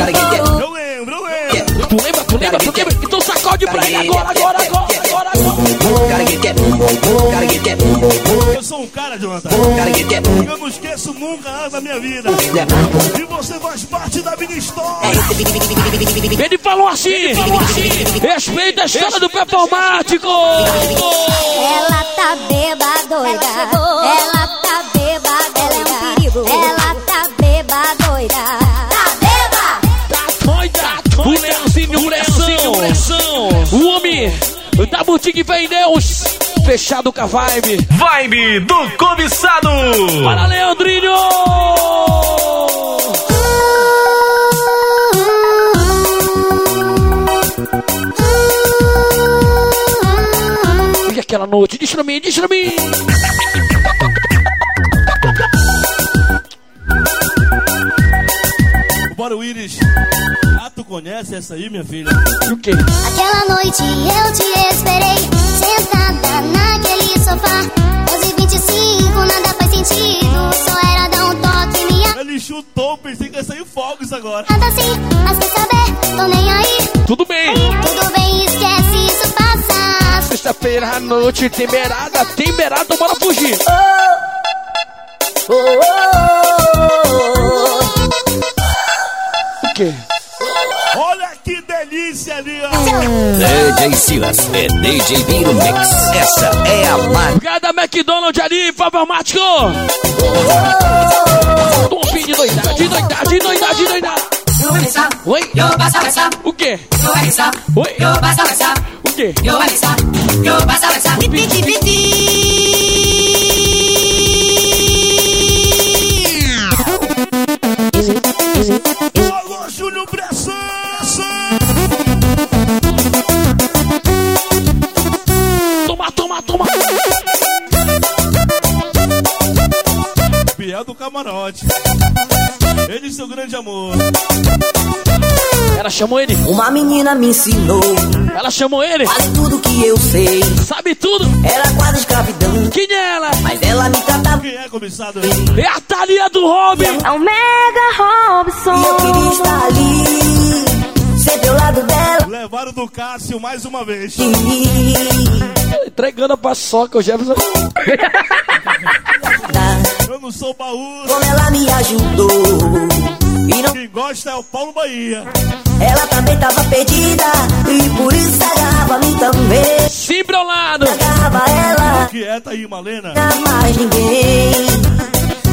Speaker 10: imploro.
Speaker 3: Eu lembro, eu lembro.
Speaker 2: Tu lembra, tu lembra, tu lembra? Então sacode pra ele agora, agora, agora, agora, agora.
Speaker 3: Eu sou um cara, Jonathan. Eu não esqueço nunca nada da minha vida. E você faz parte da minha história.
Speaker 2: Ele falou assim, respeita a história do performático.
Speaker 15: Ela tá beba doida. Ela tá beba doida. Ela é um perigo. Ela tá beba doida. Tá beba.
Speaker 2: Doida, o Leãozinho Pressão, o homem da boutique vem Deus, fechado com a vibe.
Speaker 18: Vibe do cobiçado.
Speaker 2: Para Leandrinho! E aquela noite, diz pra mim, diz pra mim.
Speaker 3: Bora, Willis. Conhece essa aí, minha filha?
Speaker 2: O quê?
Speaker 15: Aquela noite eu te esperei, sentada naquele sofá. 11h25, nada faz sentido, só era dar um toque minha.
Speaker 3: Ele chutou, pensei que ia sair fogos agora.
Speaker 15: Nada assim, mas quer saber, tô nem aí.
Speaker 2: Tudo bem.
Speaker 15: Tudo bem, esquece, isso passa.
Speaker 2: Sexta-feira à noite, temperada, temperada, bora fugir. O quê?
Speaker 3: Olha que delícia ali, ó.
Speaker 8: DJ Silas e DJ Biro Mix. Essa é a marca.
Speaker 2: Cada McDonald's ali, performático. Top de doidade, doidade, doidade, doidade. Oi? O quê? Oi? O quê?
Speaker 3: lá do camarote. Ele e seu grande amor.
Speaker 2: Ela chamou ele.
Speaker 13: Uma menina me ensinou.
Speaker 2: Ela chamou ele.
Speaker 13: Quase tudo que eu sei.
Speaker 2: Sabe tudo.
Speaker 13: Era quase escravidão.
Speaker 2: Quem é ela?
Speaker 13: Mas ela me tratava.
Speaker 3: Quem é, comissário?
Speaker 2: É a Thalia do Robin.
Speaker 10: É o Mega Robson.
Speaker 13: E eu queria estar ali. Sempre ao lado dela.
Speaker 3: Levaram do Cássio mais uma vez.
Speaker 2: Entregando a paçoca, o Jefferson.
Speaker 3: Eu não sou baú.
Speaker 13: Como ela me ajudou. E não...
Speaker 3: Quem gosta é o Paulo Bahia.
Speaker 13: Ela também tava perdida. E por isso agarrava mim também.
Speaker 2: Sempre ao lado.
Speaker 13: Agarrava ela.
Speaker 3: Quieta aí, Malena.
Speaker 13: Não mais ninguém.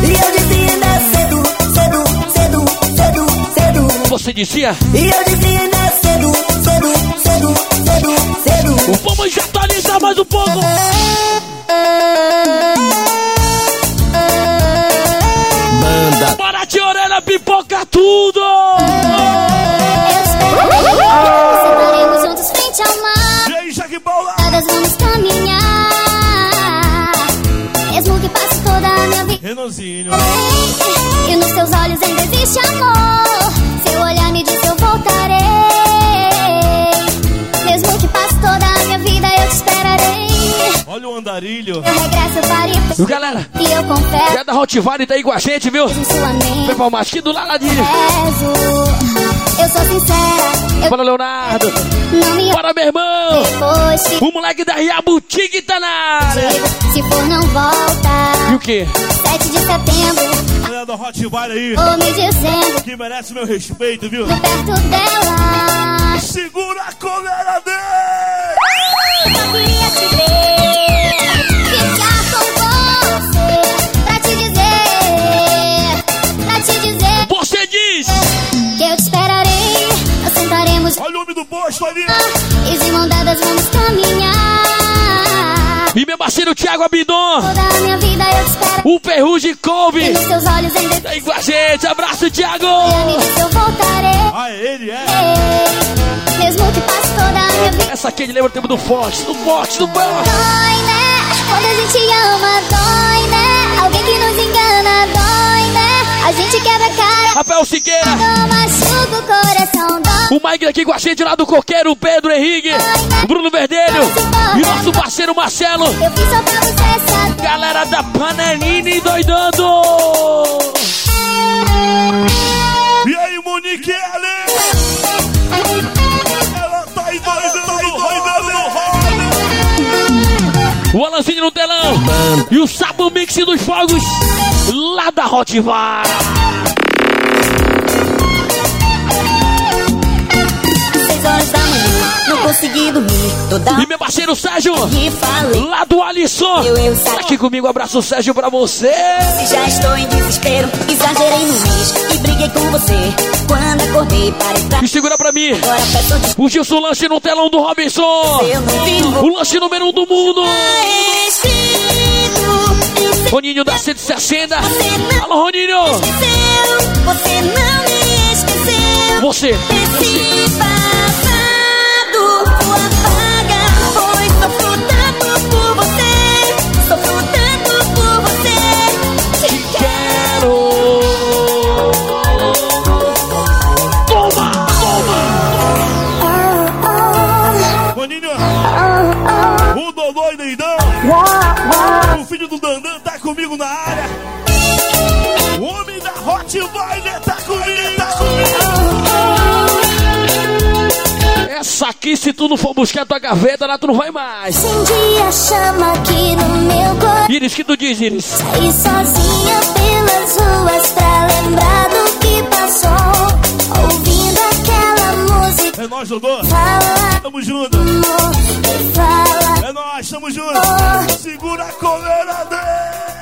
Speaker 13: E eu dizia ainda cedo, cedo, cedo, cedo, cedo.
Speaker 2: Você dizia?
Speaker 13: E eu dizia ainda cedo, cedo, cedo, cedo, cedo.
Speaker 2: Vamos já atualizar mais um pouco. De orelha, pipoca tudo.
Speaker 15: Sentaremos juntos frente ao mar.
Speaker 3: E aí, Jaque Paula?
Speaker 15: Todas vamos caminhar. Mesmo que passe toda a minha vida.
Speaker 3: Renanzinho.
Speaker 15: E nos seus olhos ainda existe amor. Seu olhar me diz eu voltarei.
Speaker 3: Andarilho.
Speaker 15: Eu
Speaker 2: galera?
Speaker 15: E eu confesso.
Speaker 2: É da Rottweiler tá aí com a gente, viu? Foi pra Masquinho do Laladinho.
Speaker 15: Eu sou sincera. Eu
Speaker 2: Para Leonardo.
Speaker 15: me
Speaker 2: Para meu irmão.
Speaker 15: Depois que
Speaker 2: O moleque da Riabutique tá na área.
Speaker 15: se for não volta.
Speaker 2: E o quê?
Speaker 15: 7 de setembro,
Speaker 3: Galera do Rottweiler aí.
Speaker 15: ou me dizendo,
Speaker 3: Que merece meu respeito, viu?
Speaker 15: perto dela.
Speaker 3: Segura a coleira dele!
Speaker 15: Só queria te ver, E de mão dadas vamos caminhar.
Speaker 2: E meu parceiro Thiago Abidon.
Speaker 15: Toda a minha vida eu te espero.
Speaker 2: O Ferrugem Couve.
Speaker 15: seus olhos ainda
Speaker 2: aí com a gente. Abraço, Thiago.
Speaker 15: me eu voltarei.
Speaker 3: Ah, ele, é?
Speaker 15: Mesmo que passe toda a minha vida.
Speaker 2: Essa aqui ele lembra o tempo do forte, do forte, do bom.
Speaker 15: Dói, né? Quando a gente ama, dói, né? A gente quebra a cara,
Speaker 2: Rafael Siqueira.
Speaker 15: machuca o coração, dói.
Speaker 2: O Mike aqui com a gente lá do Coqueiro, o Pedro Henrique, o Bruno Verdelho e nosso parceiro Marcelo.
Speaker 15: Eu fiz só pra você saber.
Speaker 2: Galera da Paneline doidando.
Speaker 3: E aí, Monique Ellen?
Speaker 2: O Alanzinho no telão e o Sapo Mix dos Fogos lá da Rotivar.
Speaker 10: Consegui dormir. Toda
Speaker 2: E meu parceiro Sérgio, lá do Alisson.
Speaker 10: Eu, eu, sabe.
Speaker 2: Aqui comigo, abraço Sérgio pra você.
Speaker 10: Já estou em desespero, exagerei no mês e briguei com você. Quando acordei, parei pra.
Speaker 2: E segura pra mim. O Gilson Lanche no telão do Robinson. O lanche número um do mundo. Roninho da 160.
Speaker 10: Você não
Speaker 2: Alô, Roninho.
Speaker 10: esqueceu, você não me esqueceu.
Speaker 2: Você.
Speaker 10: Esse
Speaker 3: do Dandan tá comigo na área. O homem da Rottweiler tá comigo, tá comigo.
Speaker 2: Essa aqui, se tu não for buscar tua gaveta, lá tu não vai mais.
Speaker 15: Incendia a chama aqui no meu coração.
Speaker 2: Iris, que tu diz, Iris?
Speaker 15: Saí sozinha pelas ruas pra lembrar do
Speaker 3: É nóis, Dodô.
Speaker 15: Fala,
Speaker 3: Tamo junto.
Speaker 15: amor, fala.
Speaker 3: É nóis, tamo junto. Segura a coleira dele.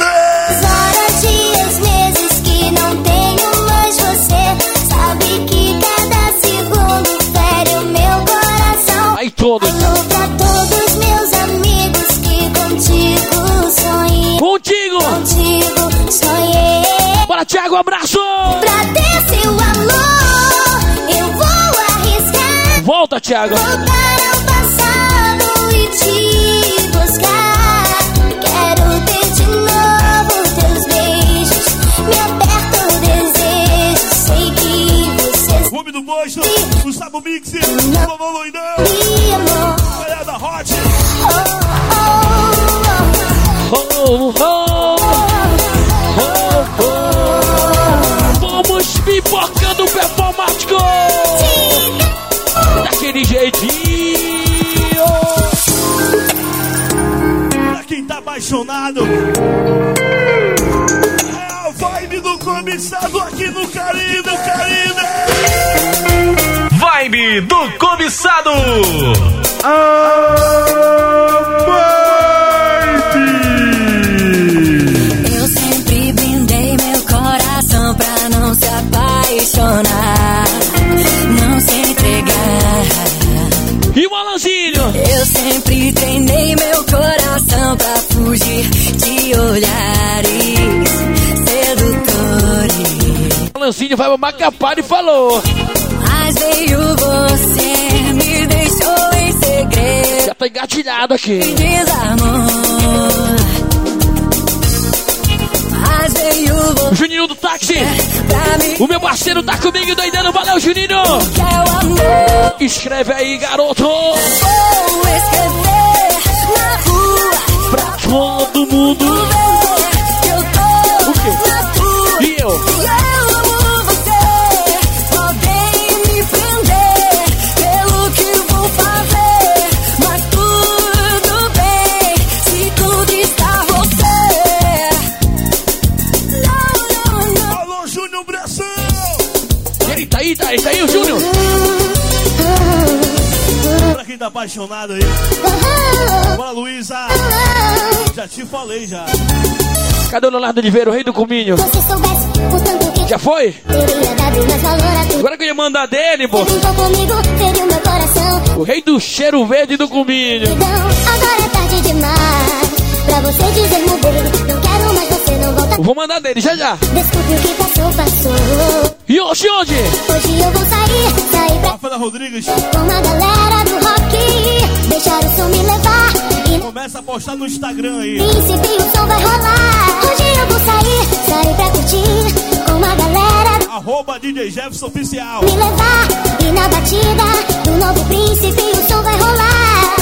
Speaker 15: Horas, dias, meses que não tenho mais você. Sabe que cada segundo fere o meu coração.
Speaker 2: Aí todos.
Speaker 15: Alô pra todos meus amigos que contigo sonhei.
Speaker 2: Contigo.
Speaker 15: Contigo sonhei.
Speaker 2: Bora, Thiago, abraço.
Speaker 15: Pra ter seu amor.
Speaker 2: Volta, Thiago.
Speaker 15: Voltar ao passado e te buscar. Quero de novo teus beijos.
Speaker 3: Me aperta o desejo. Sei que você. Do Mojo, Gustavo Mix, Vovô Loidão. Olhada Hot.
Speaker 2: Oh, oh, oh. Vamos pipocando performático. Daquele jeitinho.
Speaker 3: Pra quem tá apaixonado. É a vibe do cobiçado aqui no Caribe, Caribe.
Speaker 18: Vibe do cobiçado.
Speaker 10: Olhares sedutores.
Speaker 2: O Alanzinho vai pro Macapá e falou.
Speaker 10: Mas veio você, me deixou em segredo.
Speaker 2: Já tá engatilhado aqui.
Speaker 10: Desamor. Veio você.
Speaker 2: Juninho do táxi.
Speaker 10: Pra mim.
Speaker 2: O meu parceiro tá comigo doidando. Valeu, Juninho.
Speaker 10: É.
Speaker 2: Escreve aí, garoto.
Speaker 10: Vou escrever.
Speaker 2: Pra todo mundo. O quê? E eu?
Speaker 10: Eu amo você. Podem me prender pelo que vou fazer. Mas tudo bem se conquistar você. Não, não, não.
Speaker 3: Alô, Júnior Brasil.
Speaker 2: Ele aí, tá tá aí, o Júnior.
Speaker 3: Tá apaixonado aí. Bora, Luísa. Já te falei já.
Speaker 2: Cadê o Leonardo Oliveira, o rei do cominho? Já foi? Agora que eu ia mandar dele, pô. O rei do cheiro verde do cominho.
Speaker 15: Então, agora é tarde demais. Pra você dizer mudei. Não quero mais você, não volta.
Speaker 2: Eu vou mandar dele, já já.
Speaker 15: Desculpe o que passou, passou.
Speaker 2: E hoje, hoje?
Speaker 15: Hoje eu vou sair, sair pra
Speaker 3: Rafaela Rodrigues.
Speaker 15: com a galera
Speaker 3: postar no Instagram aí.
Speaker 15: príncipe o som vai rolar. Hoje eu vou sair, sair pra curtir. Com a galera
Speaker 3: Arroba DJ Jefferson Oficial.
Speaker 15: me levar. E na batida do novo príncipe o som vai rolar.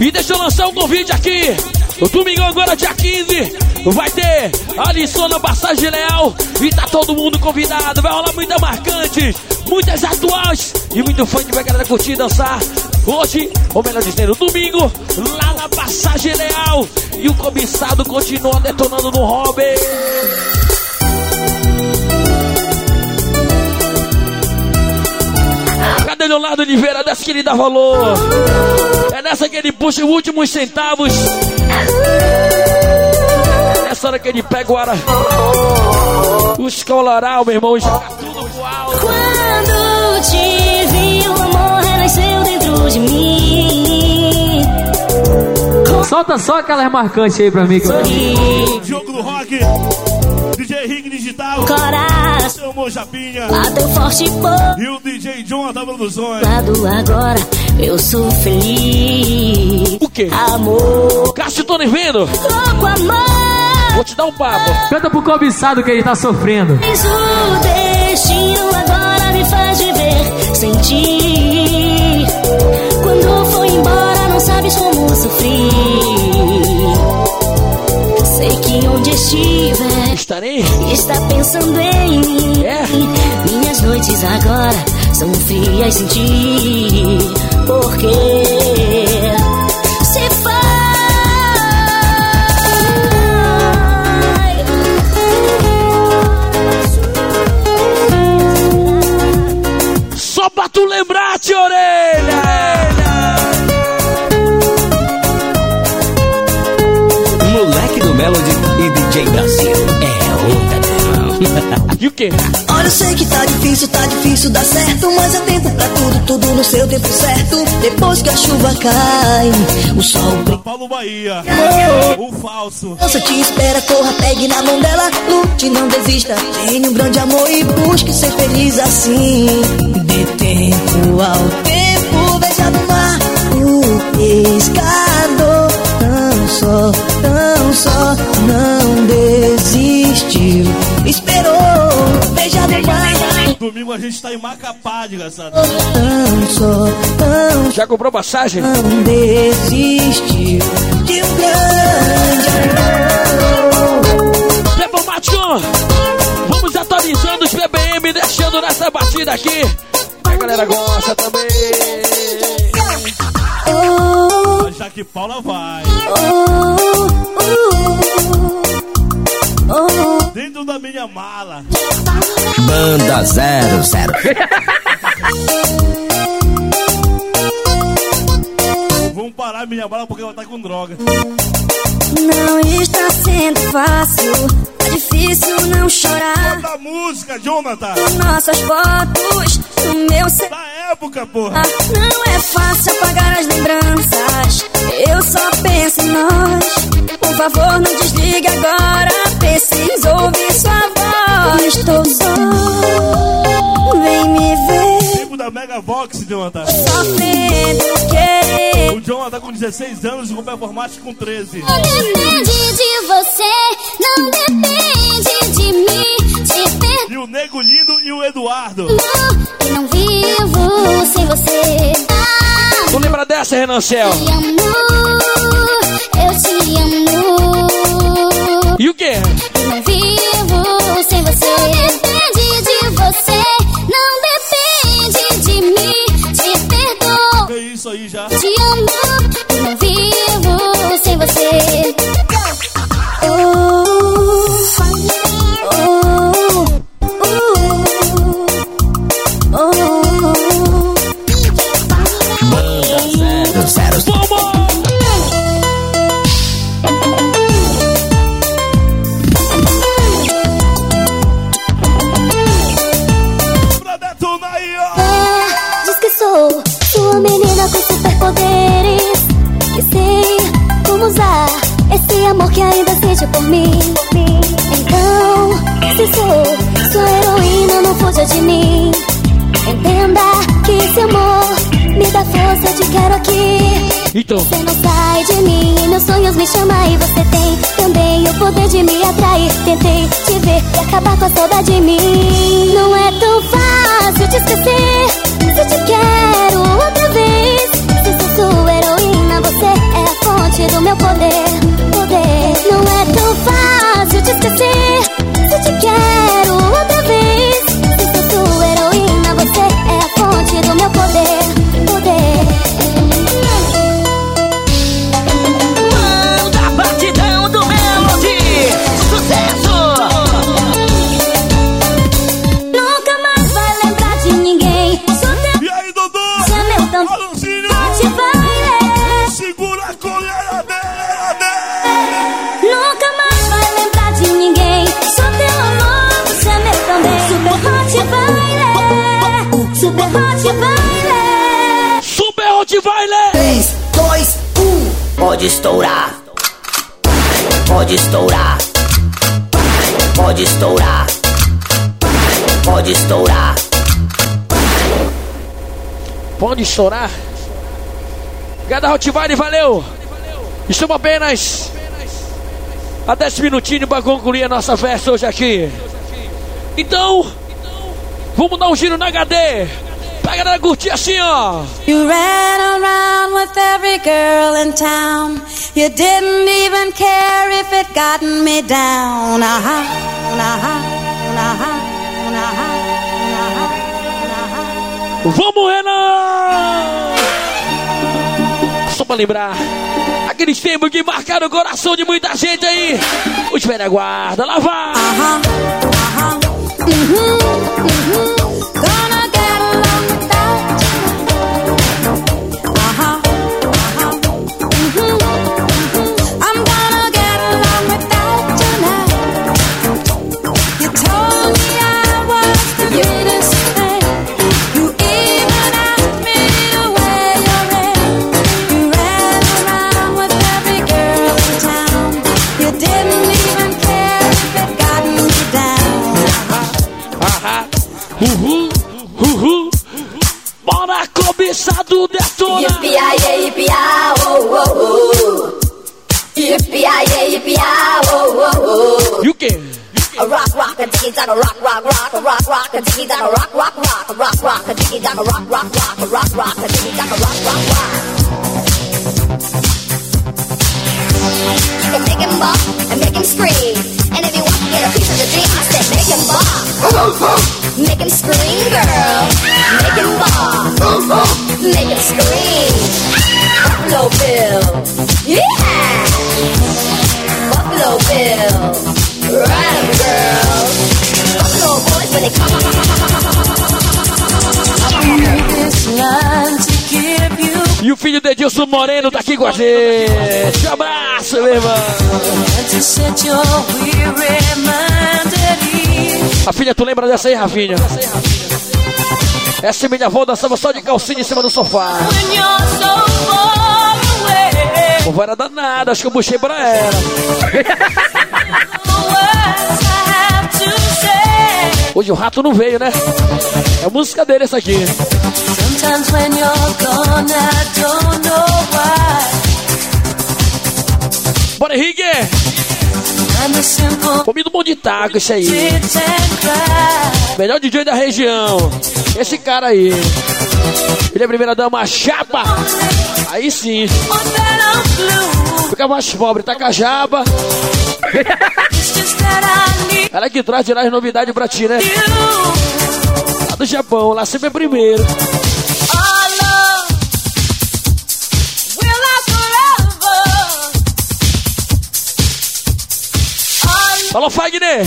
Speaker 15: E
Speaker 2: deixa eu lançar um convite aqui. No domingo agora, dia 15, vai ter Alisson na Passagem Leal. E tá todo mundo convidado. Vai rolar muitas marcantes, muitas atuais e muito que vai galera curtir e dançar. Hoje, ou melhor dizendo, domingo, lá na Passagem Leal. E o cobiçado continua detonando no hobby. Cadê Leonardo Oliveira? Dessa que ele dá valor. É nessa que ele puxa os últimos centavos. É nessa hora que ele pega o ara. Os coloral, meu irmão, e joga tudo pro alto.
Speaker 10: Quando te vi, o amor renasceu dentro de mim.
Speaker 19: Solta só aquelas marcantes aí pra mim. Que eu...
Speaker 3: Jogo do Rock. DJ Ring Digital.
Speaker 10: Coração.
Speaker 3: Seu amor Japinha.
Speaker 10: Bateu forte por
Speaker 3: E o DJ John da Produções.
Speaker 10: lado agora, eu sou feliz.
Speaker 2: O quê?
Speaker 10: Amor,
Speaker 2: nem vendo.
Speaker 10: louco amor.
Speaker 2: Vou te dar um papo.
Speaker 19: Canta pro cobiçado que ele tá sofrendo.
Speaker 10: Mas o destino agora me faz viver sem ti. Quando for embora, não sabes como sofri. Sei que onde estiver,
Speaker 2: Estarei.
Speaker 10: está pensando em mim.
Speaker 2: É?
Speaker 10: Minhas noites agora são frias sem ti. Porque se vai.
Speaker 2: Só pra tu lembrar, tia orelha.
Speaker 8: DJ Brasil. É onda.
Speaker 2: E o quê?
Speaker 13: Olha, eu sei que tá difícil, tá difícil dar certo, mas é tempo pra tudo, tudo no seu tempo certo. Depois que a chuva cai, o sol brilha.
Speaker 3: Paulo Bahia. O falso.
Speaker 13: Você te espera, corra, pegue na mão dela, lute, não desista. Tenha um grande amor e busque ser feliz assim. Dê tempo ao tempo, veja no mar o pescador. Tão só, só, não desistiu. Esperou, veja no mar.
Speaker 3: Domingo a gente tá em Macapá, desgraçado.
Speaker 13: Tão só, tão
Speaker 2: Já comprou passagem?
Speaker 13: não desistiu de um grande amor.
Speaker 2: Bebam Machon! Vamos atualizando os BBM, deixando nessa batida aqui. A galera gosta também.
Speaker 3: Já que Paula vai. Dentro da minha mala.
Speaker 8: Banda 00.
Speaker 3: Vamos parar minha mala porque ela tá com droga.
Speaker 10: Não está sendo fácil, tá difícil não chorar.
Speaker 3: Da música, Jonathan.
Speaker 10: Nossas fotos no meu celular.
Speaker 3: Da época, porra.
Speaker 10: Não é fácil apagar as lembranças. Eu só penso em nós. Por favor, não desligue agora. Preciso ouvir sua voz. Estou só. Vem me ver.
Speaker 3: Tempo da Mega Vox, Jonathan.
Speaker 10: Sofrendo, querer.
Speaker 3: O Jonathan tá com 16 anos e o performático com 13.
Speaker 15: Não depende de você, não depende de mim. Te perdoo
Speaker 3: E o Nego Lindo e o Eduardo.
Speaker 15: e não vivo sem você. Ah,
Speaker 2: Tu lembra dessa, Renan Cel?
Speaker 15: te amo, eu te amo.
Speaker 2: E o quê?
Speaker 15: E não vivo sem você. Não depende de você, não depende de mim.
Speaker 3: Que isso aí já.
Speaker 15: te amo. Não vivo sem você. Superpoderes. Que sei como usar esse amor que ainda sente por mim. Então, se sou sua heroína, não fuja de mim. Entenda que esse amor me dá força, te quero aqui.
Speaker 2: Então,
Speaker 15: Você não sai de mim, meus sonhos me chamam e você tem também o poder de me atrair. Tentei te ver e acabar com a saudade de mim. Não é tão fácil te esquecer. Se te quero outra vez, fonte do meu poder. Poder. Não é tão fácil te esquecer. Se te quero outra vez, se sou sua heroína, você é a fonte do meu. Poder.
Speaker 7: Pode estourar. Pode estourar. Pode estourar. Pode estourar.
Speaker 2: Pode estourar. Gada Rottweiler, valeu! Estamos apenas a 10 minutinhos para concluir a nossa festa hoje aqui. Então, vamos dar um giro na HD. Pra galera curtir assim, ó.
Speaker 20: You ran around with every girl in town. You didn't even care if it gotten me down. Uh-huh, uh-huh, uh-huh.
Speaker 2: Vamos, Renan! Só pra lembrar, aqueles tempos que marcaram o coração de muita gente aí. Os velha guarda, lá vai!
Speaker 20: Gonna
Speaker 2: Uhul, uhul. Bora cobiçado detona.
Speaker 4: Yippee-yi-yi, yippee-yi, oh, oh, oh. Yippee-yi-yi, yippee-yi, oh, oh, oh.
Speaker 2: E o quê?
Speaker 4: Rock, rock, a diggy, dog, rock, rock, rock, rock, rock, a diggy, dog, rock, rock, rock, rock, rock, a diggy, dog, rock, rock, rock, rock, rock, a
Speaker 2: Edilson Moreno tá aqui com a gente. Um abraço, meu irmão.
Speaker 20: and to set your weary mind at ease.
Speaker 2: A filha, tu lembra dessa aí, Rafinha? Essa minha avó dançava só de calcinha em cima do sofá. Pô, era danada, acho que eu puxei pra ela. Hoje o rato não veio, né? É música dele essa aqui.
Speaker 20: Sometimes when you're gone, I don't know why.
Speaker 2: Bora, Henrique! Comido um monte de taco, isso aí. Melhor DJ da região. Esse cara aí. Ele é a primeira dama chapa. Aí sim. Fica mais pobre, tá com a jaba.
Speaker 20: It's just that I need
Speaker 2: Ela que traz lá as novidades pra ti, né? Lá do Japão, lá sempre é primeiro. Falou, Fagner!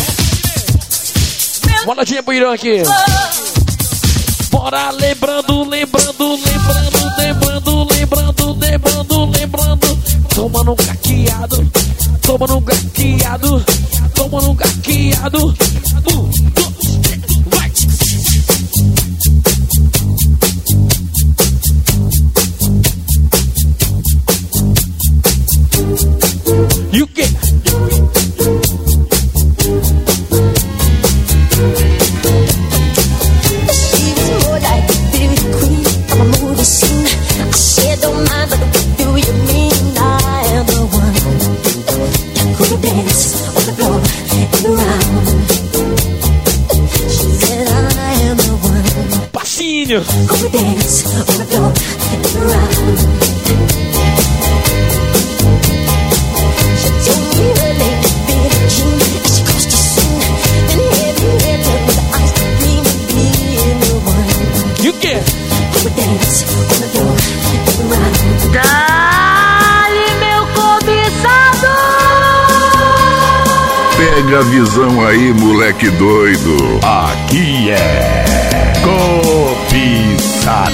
Speaker 2: Boladinha pro Irã aqui. Bora lembrando, lembrando, lembrando, lembrando, lembrando, lembrando, lembrando. Toma no caqueado, toma no caqueado, toma no caqueado. Um,
Speaker 1: Pega a visão aí, moleque doido. Aqui é Cobiçado.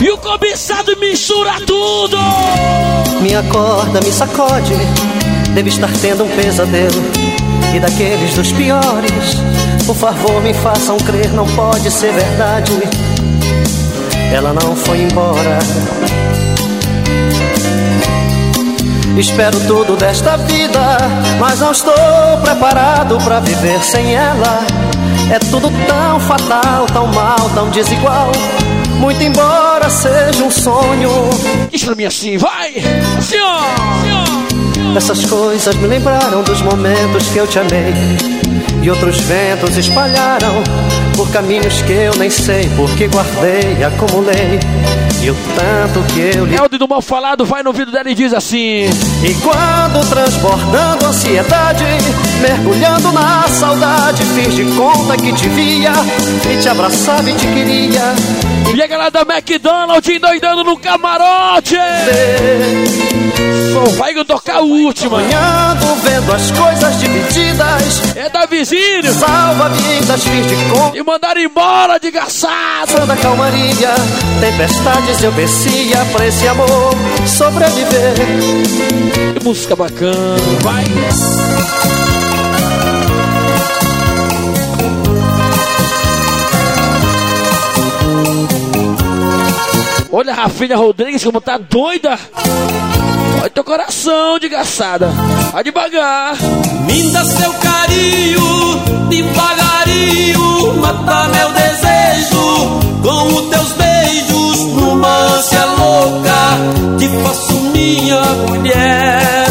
Speaker 2: E o cobiçado mistura tudo!
Speaker 21: Me acorda, me sacode. Deve estar tendo um pesadelo. E daqueles dos piores. Por favor, me façam crer, não pode ser verdade. Ela não foi embora. Espero tudo desta vida, mas não estou preparado pra viver sem ela. É tudo tão fatal, tão mal, tão desigual. Muito embora seja um sonho.
Speaker 2: Diz pra mim assim, vai! Assim, ó!
Speaker 21: Essas coisas me lembraram dos momentos que eu te amei. E outros ventos espalharam por caminhos que eu nem sei, porque guardei, acumulei. E o tanto que eu lhe.
Speaker 2: É o do mal falado, vai no ouvido dela e diz assim:
Speaker 21: E quando transbordando ansiedade, mergulhando na saudade, fiz de conta que te via e te abraçava e te queria.
Speaker 2: E a galera da McDonald's endoidando no camarote! Só vai tocar a última!
Speaker 21: Vendo as coisas divididas.
Speaker 2: É da vizinho!
Speaker 21: Salva vidas, fiz de conta.
Speaker 2: E mandaram embora de gaçado!
Speaker 21: Da calmaria, tempestades eu descia pra esse amor sobreviver.
Speaker 2: Que música bacana, vai! Olha a Rafinha Rodrigues como tá doida! Olha teu coração de gaçada! Vai devagar!
Speaker 22: Me dá seu carinho devagarinho mata meu desejo com os teus beijos numa ânsia louca te faço minha mulher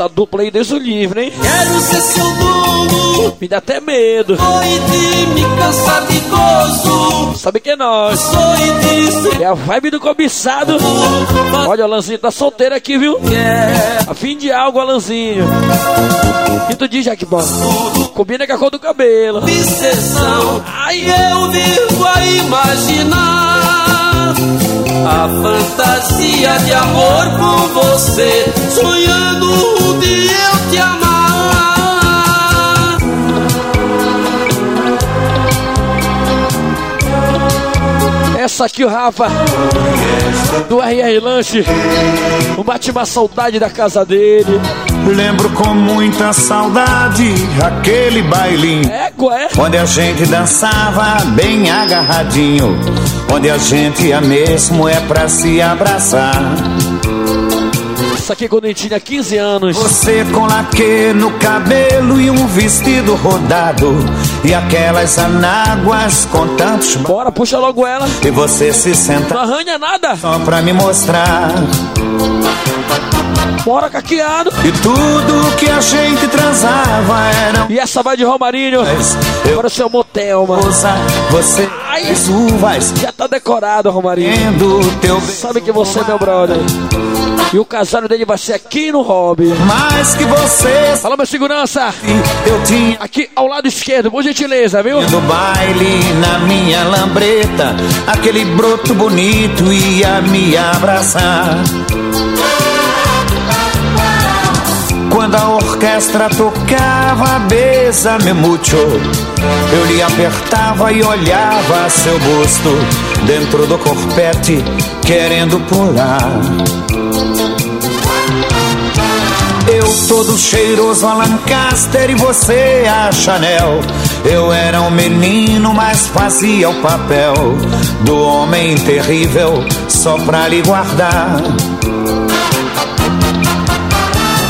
Speaker 2: Essa dupla aí, Deus o livre, hein?
Speaker 22: quero ser seu dono
Speaker 2: Me dá até medo.
Speaker 22: noite me cansar de gozo
Speaker 2: Sabe que é nós. É a vibe do cobiçado. Olha, o Alanzinho tá solteiro aqui, viu? A fim de algo, Alanzinho. E tu diz, Jack Bom? Combina com a cor do cabelo.
Speaker 22: obsessão Ai, eu vivo a imaginar A fantasia de amor com você Sonhando um dia eu te amar
Speaker 2: Essa aqui, o Rafa, do RR Lanche. Um bate uma saudade da casa dele.
Speaker 23: Lembro com muita saudade aquele bailinho.
Speaker 2: Égua, é?
Speaker 23: Onde a gente dançava bem agarradinho. Onde a gente ia mesmo é pra se abraçar.
Speaker 2: Isso aqui quando a gente tinha 15 anos.
Speaker 23: Você com laque no cabelo e um vestido rodado. E aquelas anáguas com tantos.
Speaker 2: Bora, puxa logo ela.
Speaker 23: E você se senta.
Speaker 2: Não arranha nada.
Speaker 23: Só pra me mostrar.
Speaker 2: Bora, caqueado.
Speaker 23: E tudo que a gente transava era.
Speaker 2: E essa vai de Romarinho.
Speaker 23: Eu
Speaker 2: Agora o seu motel, mano.
Speaker 23: Você as uvas.
Speaker 2: Já tá decorado, Romarinho. Sabe que você é meu brother. E o casal dele vai ser aqui no Hobby.
Speaker 23: Mais que você.
Speaker 2: Fala, meu segurança.
Speaker 23: Eu tinha.
Speaker 2: Aqui ao lado esquerdo, por gentileza, viu?
Speaker 23: No baile, na minha lambreta, aquele broto bonito ia me abraçar. Quando a orquestra tocava Besa-me mucho Eu lhe apertava e olhava seu busto Dentro do corpete, querendo pular Eu todo cheiroso a Lancaster e você a Chanel Eu era um menino, mas fazia o papel Do homem terrível, só pra lhe guardar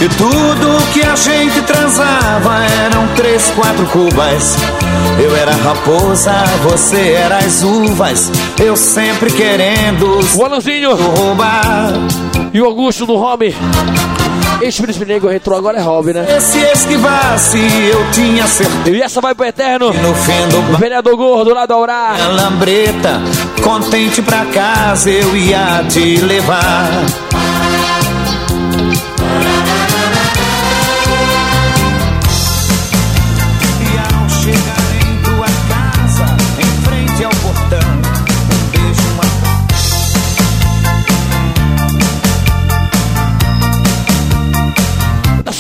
Speaker 23: e tudo que a gente transava eram três, quatro cubas. Eu era raposa, você era as uvas. Eu sempre querendo
Speaker 2: O Alanzinho
Speaker 23: roubar.
Speaker 2: e o Augusto do Hobby. Ex-príncipe negro retrô, agora é Hobby, né?
Speaker 23: Se esquivasse, eu tinha certeza.
Speaker 2: E essa vai pro eterno.
Speaker 23: No fim do
Speaker 2: O vereador gordo lá da Aurá.
Speaker 23: a lambreta, contente pra casa eu ia te levar.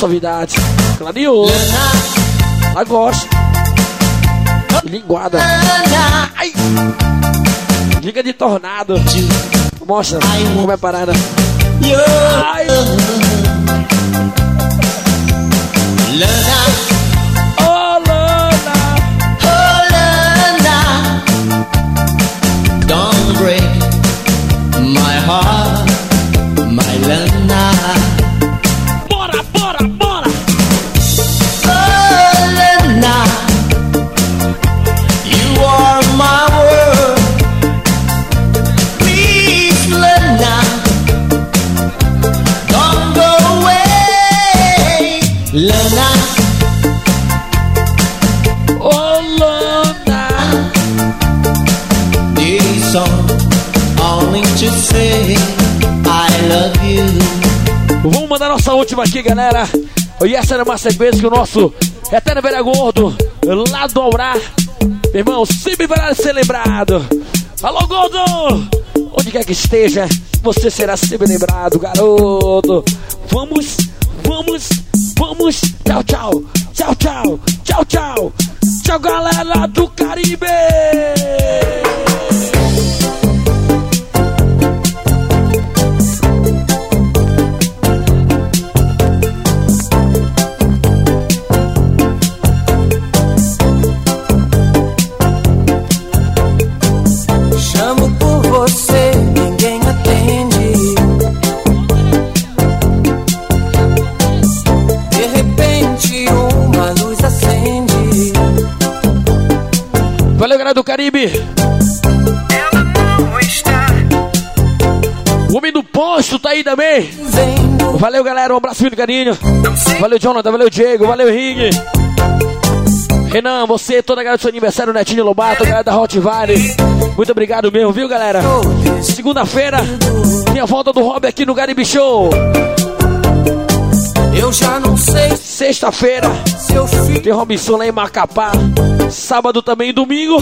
Speaker 2: Suavidade. Clareou. Gosta. Linguada. Ai. Liga de tornado. Mostra como é parada. Ai. Oh, última aqui, galera. E essa era uma sequência que o nosso Eterno Velha Gordo, lá do Aurá. Irmão, sempre vai ser lembrado. Alô, Gordo! Onde quer que esteja, você será sempre lembrado, garoto. Vamos, vamos, vamos. Tchau, tchau. Tchau, tchau. Tchau, tchau. Tchau, galera do Caribe! Praia do Caribe. O homem do posto tá aí também. Valeu, galera. Um abraço, filho carinho. Valeu, Jonathan. Valeu, Diego. Valeu, Henrique. Renan, você, toda a galera do seu aniversário, Netinho Lobato, a galera da Hot Valley. Muito obrigado mesmo, viu, galera? Segunda-feira tem a volta do Rob aqui no Garibe Show.
Speaker 20: Eu já não sei.
Speaker 2: Sexta-feira tem Robinson lá em Macapá. Sábado também e domingo.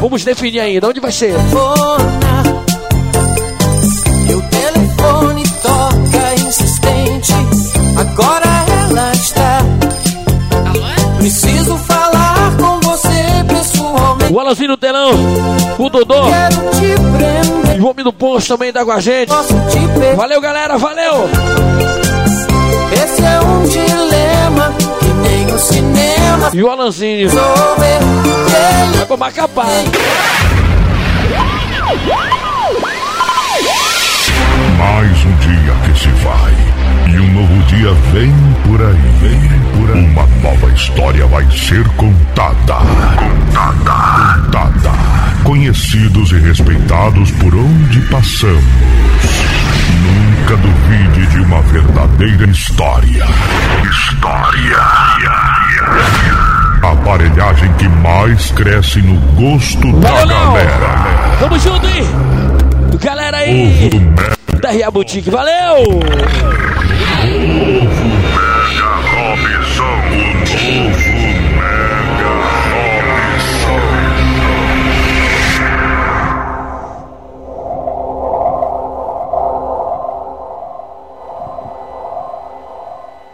Speaker 2: Vamos definir ainda. Onde vai ser?
Speaker 20: Meu telefone toca insistente. Agora ela está. Preciso falar com você pessoalmente.
Speaker 2: O Alanzinho no telão. O Dodô. E o homem do posto também tá com a gente. Valeu, galera. Valeu.
Speaker 20: Esse é um dilema que nem o cinema.
Speaker 2: E o Alanzinho. Vai com Macapá.
Speaker 1: Mais um dia que se vai. E um novo dia vem por aí. Vem por aí. Uma nova história vai ser contada. Contada. Contada. Conhecidos e respeitados por onde passamos. Nunca duvide de uma verdadeira história. História. A aparelhagem que mais cresce no gosto da galera.
Speaker 2: Tamo junto aí. Galera aí. Da Ria Boutique, valeu! Ovo Mega Robinson, ovo.